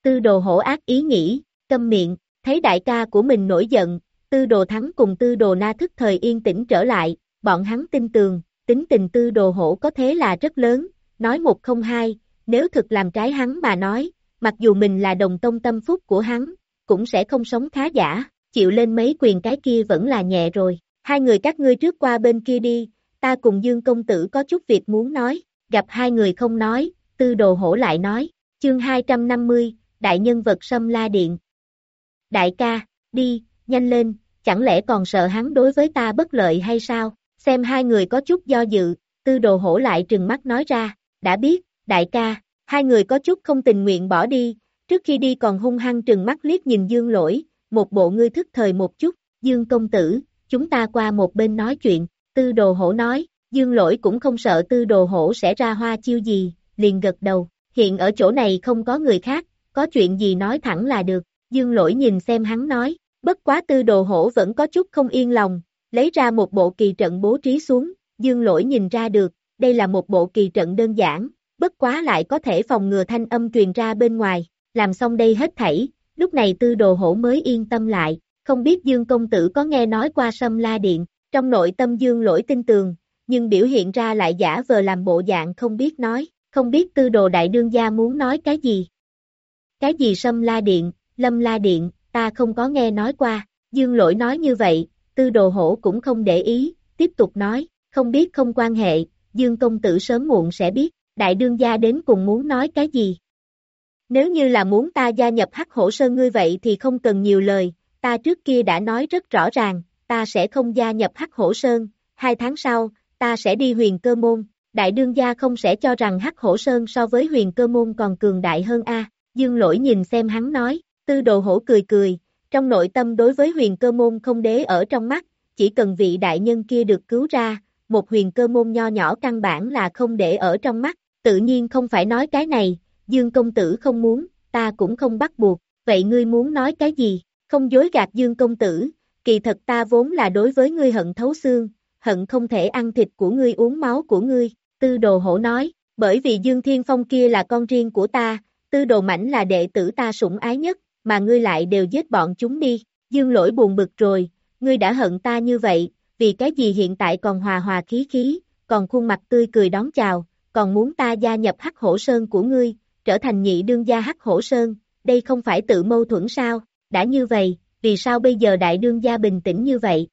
Tư đồ hổ ác ý nghĩ, câm miệng, thấy đại ca của mình nổi giận, tư đồ thắng cùng tư đồ na thức thời yên tĩnh trở lại, bọn hắn tin tường, tính tình tư đồ hổ có thế là rất lớn, nói một không hai, nếu thực làm trái hắn mà nói, mặc dù mình là đồng tông tâm phúc của hắn, cũng sẽ không sống khá giả, chịu lên mấy quyền cái kia vẫn là nhẹ rồi, hai người các ngươi trước qua bên kia đi, ta cùng Dương Công Tử có chút việc muốn nói, gặp hai người không nói, tư đồ hổ lại nói, chương 250, đại nhân vật Sâm La Điện. Đại ca, đi, nhanh lên, chẳng lẽ còn sợ hắn đối với ta bất lợi hay sao? Xem hai người có chút do dự, tư đồ hổ lại trừng mắt nói ra, đã biết, đại ca, hai người có chút không tình nguyện bỏ đi, trước khi đi còn hung hăng trừng mắt liếc nhìn dương lỗi, một bộ ngươi thức thời một chút, dương công tử, chúng ta qua một bên nói chuyện, tư đồ hổ nói, dương lỗi cũng không sợ tư đồ hổ sẽ ra hoa chiêu gì, liền gật đầu, hiện ở chỗ này không có người khác, có chuyện gì nói thẳng là được, dương lỗi nhìn xem hắn nói, Bất quá tư đồ hổ vẫn có chút không yên lòng, lấy ra một bộ kỳ trận bố trí xuống, dương lỗi nhìn ra được, đây là một bộ kỳ trận đơn giản, bất quá lại có thể phòng ngừa thanh âm truyền ra bên ngoài, làm xong đây hết thảy, lúc này tư đồ hổ mới yên tâm lại, không biết dương công tử có nghe nói qua sâm la điện, trong nội tâm dương lỗi tin tường, nhưng biểu hiện ra lại giả vờ làm bộ dạng không biết nói, không biết tư đồ đại đương gia muốn nói cái gì. Cái gì sâm la điện, lâm la điện, ta không có nghe nói qua, dương lỗi nói như vậy, tư đồ hổ cũng không để ý, tiếp tục nói, không biết không quan hệ, dương công tử sớm muộn sẽ biết, đại đương gia đến cùng muốn nói cái gì. Nếu như là muốn ta gia nhập hắc hổ sơn ngươi vậy thì không cần nhiều lời, ta trước kia đã nói rất rõ ràng, ta sẽ không gia nhập hắc hổ sơn, hai tháng sau, ta sẽ đi huyền cơ môn, đại đương gia không sẽ cho rằng hắc hổ sơn so với huyền cơ môn còn cường đại hơn a. Dương lỗi nhìn xem hắn nói, tư đồ hổ cười cười, trong nội tâm đối với huyền cơ môn không đế ở trong mắt, chỉ cần vị đại nhân kia được cứu ra, một huyền cơ môn nho nhỏ căn bản là không để ở trong mắt, tự nhiên không phải nói cái này, Dương công tử không muốn, ta cũng không bắt buộc, vậy ngươi muốn nói cái gì, không dối gạt Dương công tử, kỳ thật ta vốn là đối với ngươi hận thấu xương, hận không thể ăn thịt của ngươi uống máu của ngươi, tư đồ hổ nói, bởi vì Dương Thiên Phong kia là con riêng của ta, tư đồ mảnh là đệ tử ta sủng ái nhất, mà ngươi lại đều giết bọn chúng đi, Dương lỗi buồn bực rồi, ngươi đã hận ta như vậy, vì cái gì hiện tại còn hòa hòa khí khí, còn khuôn mặt tươi cười đón chào, còn muốn ta gia nhập hắc hổ sơn của ngươi, trở thành nhị đương gia hắc hổ sơn, đây không phải tự mâu thuẫn sao, đã như vậy, vì sao bây giờ đại đương gia bình tĩnh như vậy?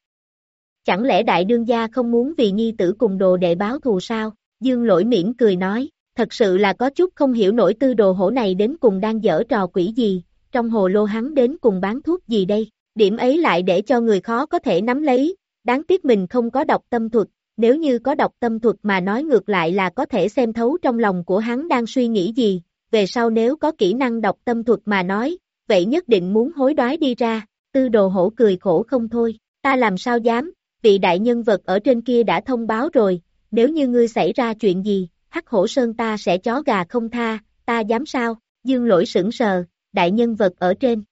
Chẳng lẽ đại đương gia không muốn vì nhi tử cùng đồ đệ báo thù sao? Dương lỗi miễn cười nói, thật sự là có chút không hiểu nổi tư đồ hổ này đến cùng đang dở trò quỷ gì, trong hồ lô hắn đến cùng bán thuốc gì đây, điểm ấy lại để cho người khó có thể nắm lấy, đáng tiếc mình không có đọc tâm thuật, nếu như có đọc tâm thuật mà nói ngược lại là có thể xem thấu trong lòng của hắn đang suy nghĩ gì, về sau nếu có kỹ năng đọc tâm thuật mà nói, vậy nhất định muốn hối đoái đi ra, tư đồ hổ cười khổ không thôi, ta làm sao dám, vị đại nhân vật ở trên kia đã thông báo rồi, nếu như ngươi xảy ra chuyện gì, hắc hổ sơn ta sẽ chó gà không tha, ta dám sao, dương lỗi sững sờ, đại nhân vật ở trên.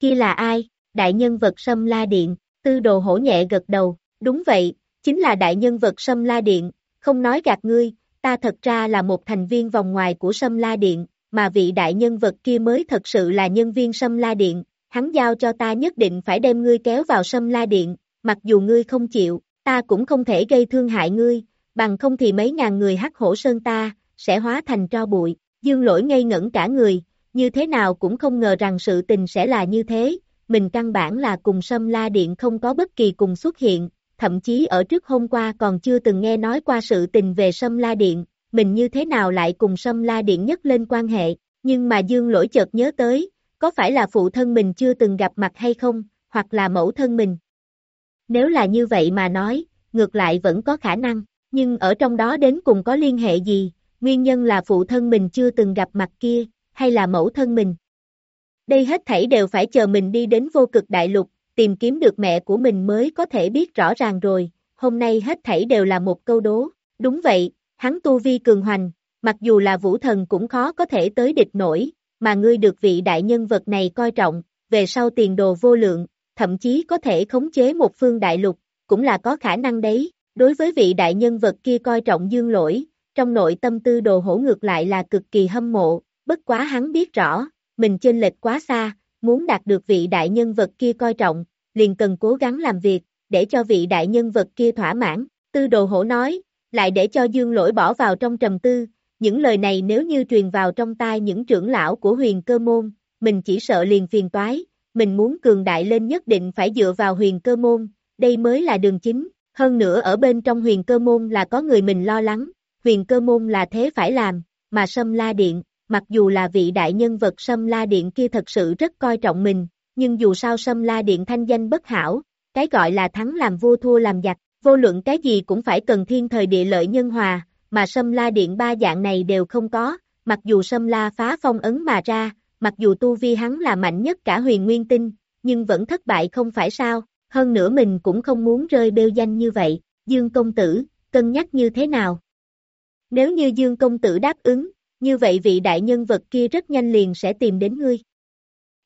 Kia là ai, đại nhân vật sâm la điện, tư đồ hổ nhẹ gật đầu, đúng vậy, chính là đại nhân vật sâm la điện, không nói gạt ngươi, ta thật ra là một thành viên vòng ngoài của Sâm La Điện, mà vị đại nhân vật kia mới thật sự là nhân viên Sâm La Điện, hắn giao cho ta nhất định phải đem ngươi kéo vào Sâm La Điện, mặc dù ngươi không chịu, ta cũng không thể gây thương hại ngươi, bằng không thì mấy ngàn người hắc hổ sơn ta, sẽ hóa thành tro bụi, dương lỗi ngây ngẩn cả người, như thế nào cũng không ngờ rằng sự tình sẽ là như thế, mình căn bản là cùng Sâm La Điện không có bất kỳ cùng xuất hiện, thậm chí ở trước hôm qua còn chưa từng nghe nói qua sự tình về Sâm La Điện, mình như thế nào lại cùng Sâm La Điện nhất lên quan hệ, nhưng mà Dương Lỗi chợt nhớ tới, có phải là phụ thân mình chưa từng gặp mặt hay không, hoặc là mẫu thân mình. Nếu là như vậy mà nói, ngược lại vẫn có khả năng, nhưng ở trong đó đến cùng có liên hệ gì, nguyên nhân là phụ thân mình chưa từng gặp mặt kia, hay là mẫu thân mình. Đây hết thảy đều phải chờ mình đi đến vô cực đại lục, tìm kiếm được mẹ của mình mới có thể biết rõ ràng rồi, hôm nay hết thảy đều là một câu đố, đúng vậy, hắn tu vi cường hoành, mặc dù là vũ thần cũng khó có thể tới địch nổi, mà ngươi được vị đại nhân vật này coi trọng, về sau tiền đồ vô lượng, thậm chí có thể khống chế một phương đại lục, cũng là có khả năng đấy, đối với vị đại nhân vật kia coi trọng dương lỗi, trong nội tâm tư đồ hổ ngược lại là cực kỳ hâm mộ, bất quá hắn biết rõ, mình chênh lệch quá xa, muốn đạt được vị đại nhân vật kia coi trọng, liền cần cố gắng làm việc, để cho vị đại nhân vật kia thỏa mãn, tư đồ hổ nói, lại để cho dương lỗi bỏ vào trong trầm tư, những lời này nếu như truyền vào trong tai những trưởng lão của huyền cơ môn, mình chỉ sợ liền phiền toái, mình muốn cường đại lên nhất định phải dựa vào huyền cơ môn, đây mới là đường chính, hơn nữa ở bên trong huyền cơ môn là có người mình lo lắng, huyền cơ môn là thế phải làm, mà sâm la điện, mặc dù là vị đại nhân vật Sâm La Điện kia thật sự rất coi trọng mình, nhưng dù sao Sâm La Điện thanh danh bất hảo, cái gọi là thắng làm vua thua làm giặc, vô luận cái gì cũng phải cần thiên thời địa lợi nhân hòa, mà Sâm La Điện ba dạng này đều không có, mặc dù Sâm La phá phong ấn mà ra, mặc dù tu vi hắn là mạnh nhất cả huyền nguyên tinh, nhưng vẫn thất bại không phải sao, hơn nữa mình cũng không muốn rơi bêu danh như vậy, Dương Công Tử, cân nhắc như thế nào? Nếu như Dương Công Tử đáp ứng, như vậy vị đại nhân vật kia rất nhanh liền sẽ tìm đến ngươi.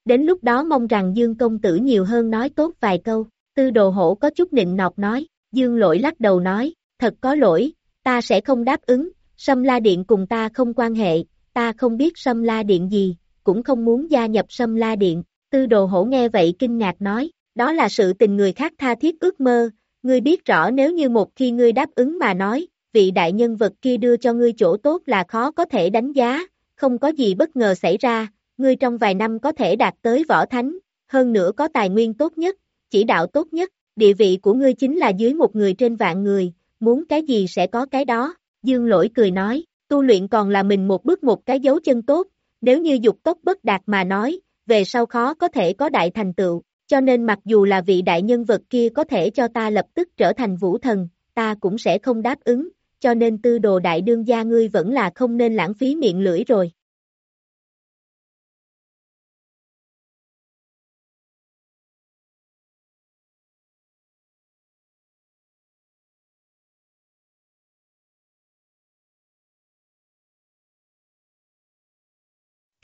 Đến lúc đó mong rằng Dương công tử nhiều hơn nói tốt vài câu, tư đồ hổ có chút nịnh nọt nói, Dương lỗi lắc đầu nói, thật có lỗi, ta sẽ không đáp ứng, Sâm La Điện cùng ta không quan hệ, ta không biết Sâm La Điện gì, cũng không muốn gia nhập Sâm La Điện, tư đồ hổ nghe vậy kinh ngạc nói, đó là sự tình người khác tha thiết ước mơ, ngươi biết rõ nếu như một khi ngươi đáp ứng mà nói, vị đại nhân vật kia đưa cho ngươi chỗ tốt là khó có thể đánh giá, không có gì bất ngờ xảy ra, ngươi trong vài năm có thể đạt tới võ thánh, hơn nữa có tài nguyên tốt nhất, chỉ đạo tốt nhất, địa vị của ngươi chính là dưới một người trên vạn người, muốn cái gì sẽ có cái đó, dương lỗi cười nói, tu luyện còn là mình một bước một cái dấu chân tốt, nếu như dục tốc bất đạt mà nói, về sau khó có thể có đại thành tựu, cho nên mặc dù là vị đại nhân vật kia có thể cho ta lập tức trở thành vũ thần, ta cũng sẽ không đáp ứng, cho nên tư đồ đại đương gia ngươi vẫn là không nên lãng phí miệng lưỡi rồi.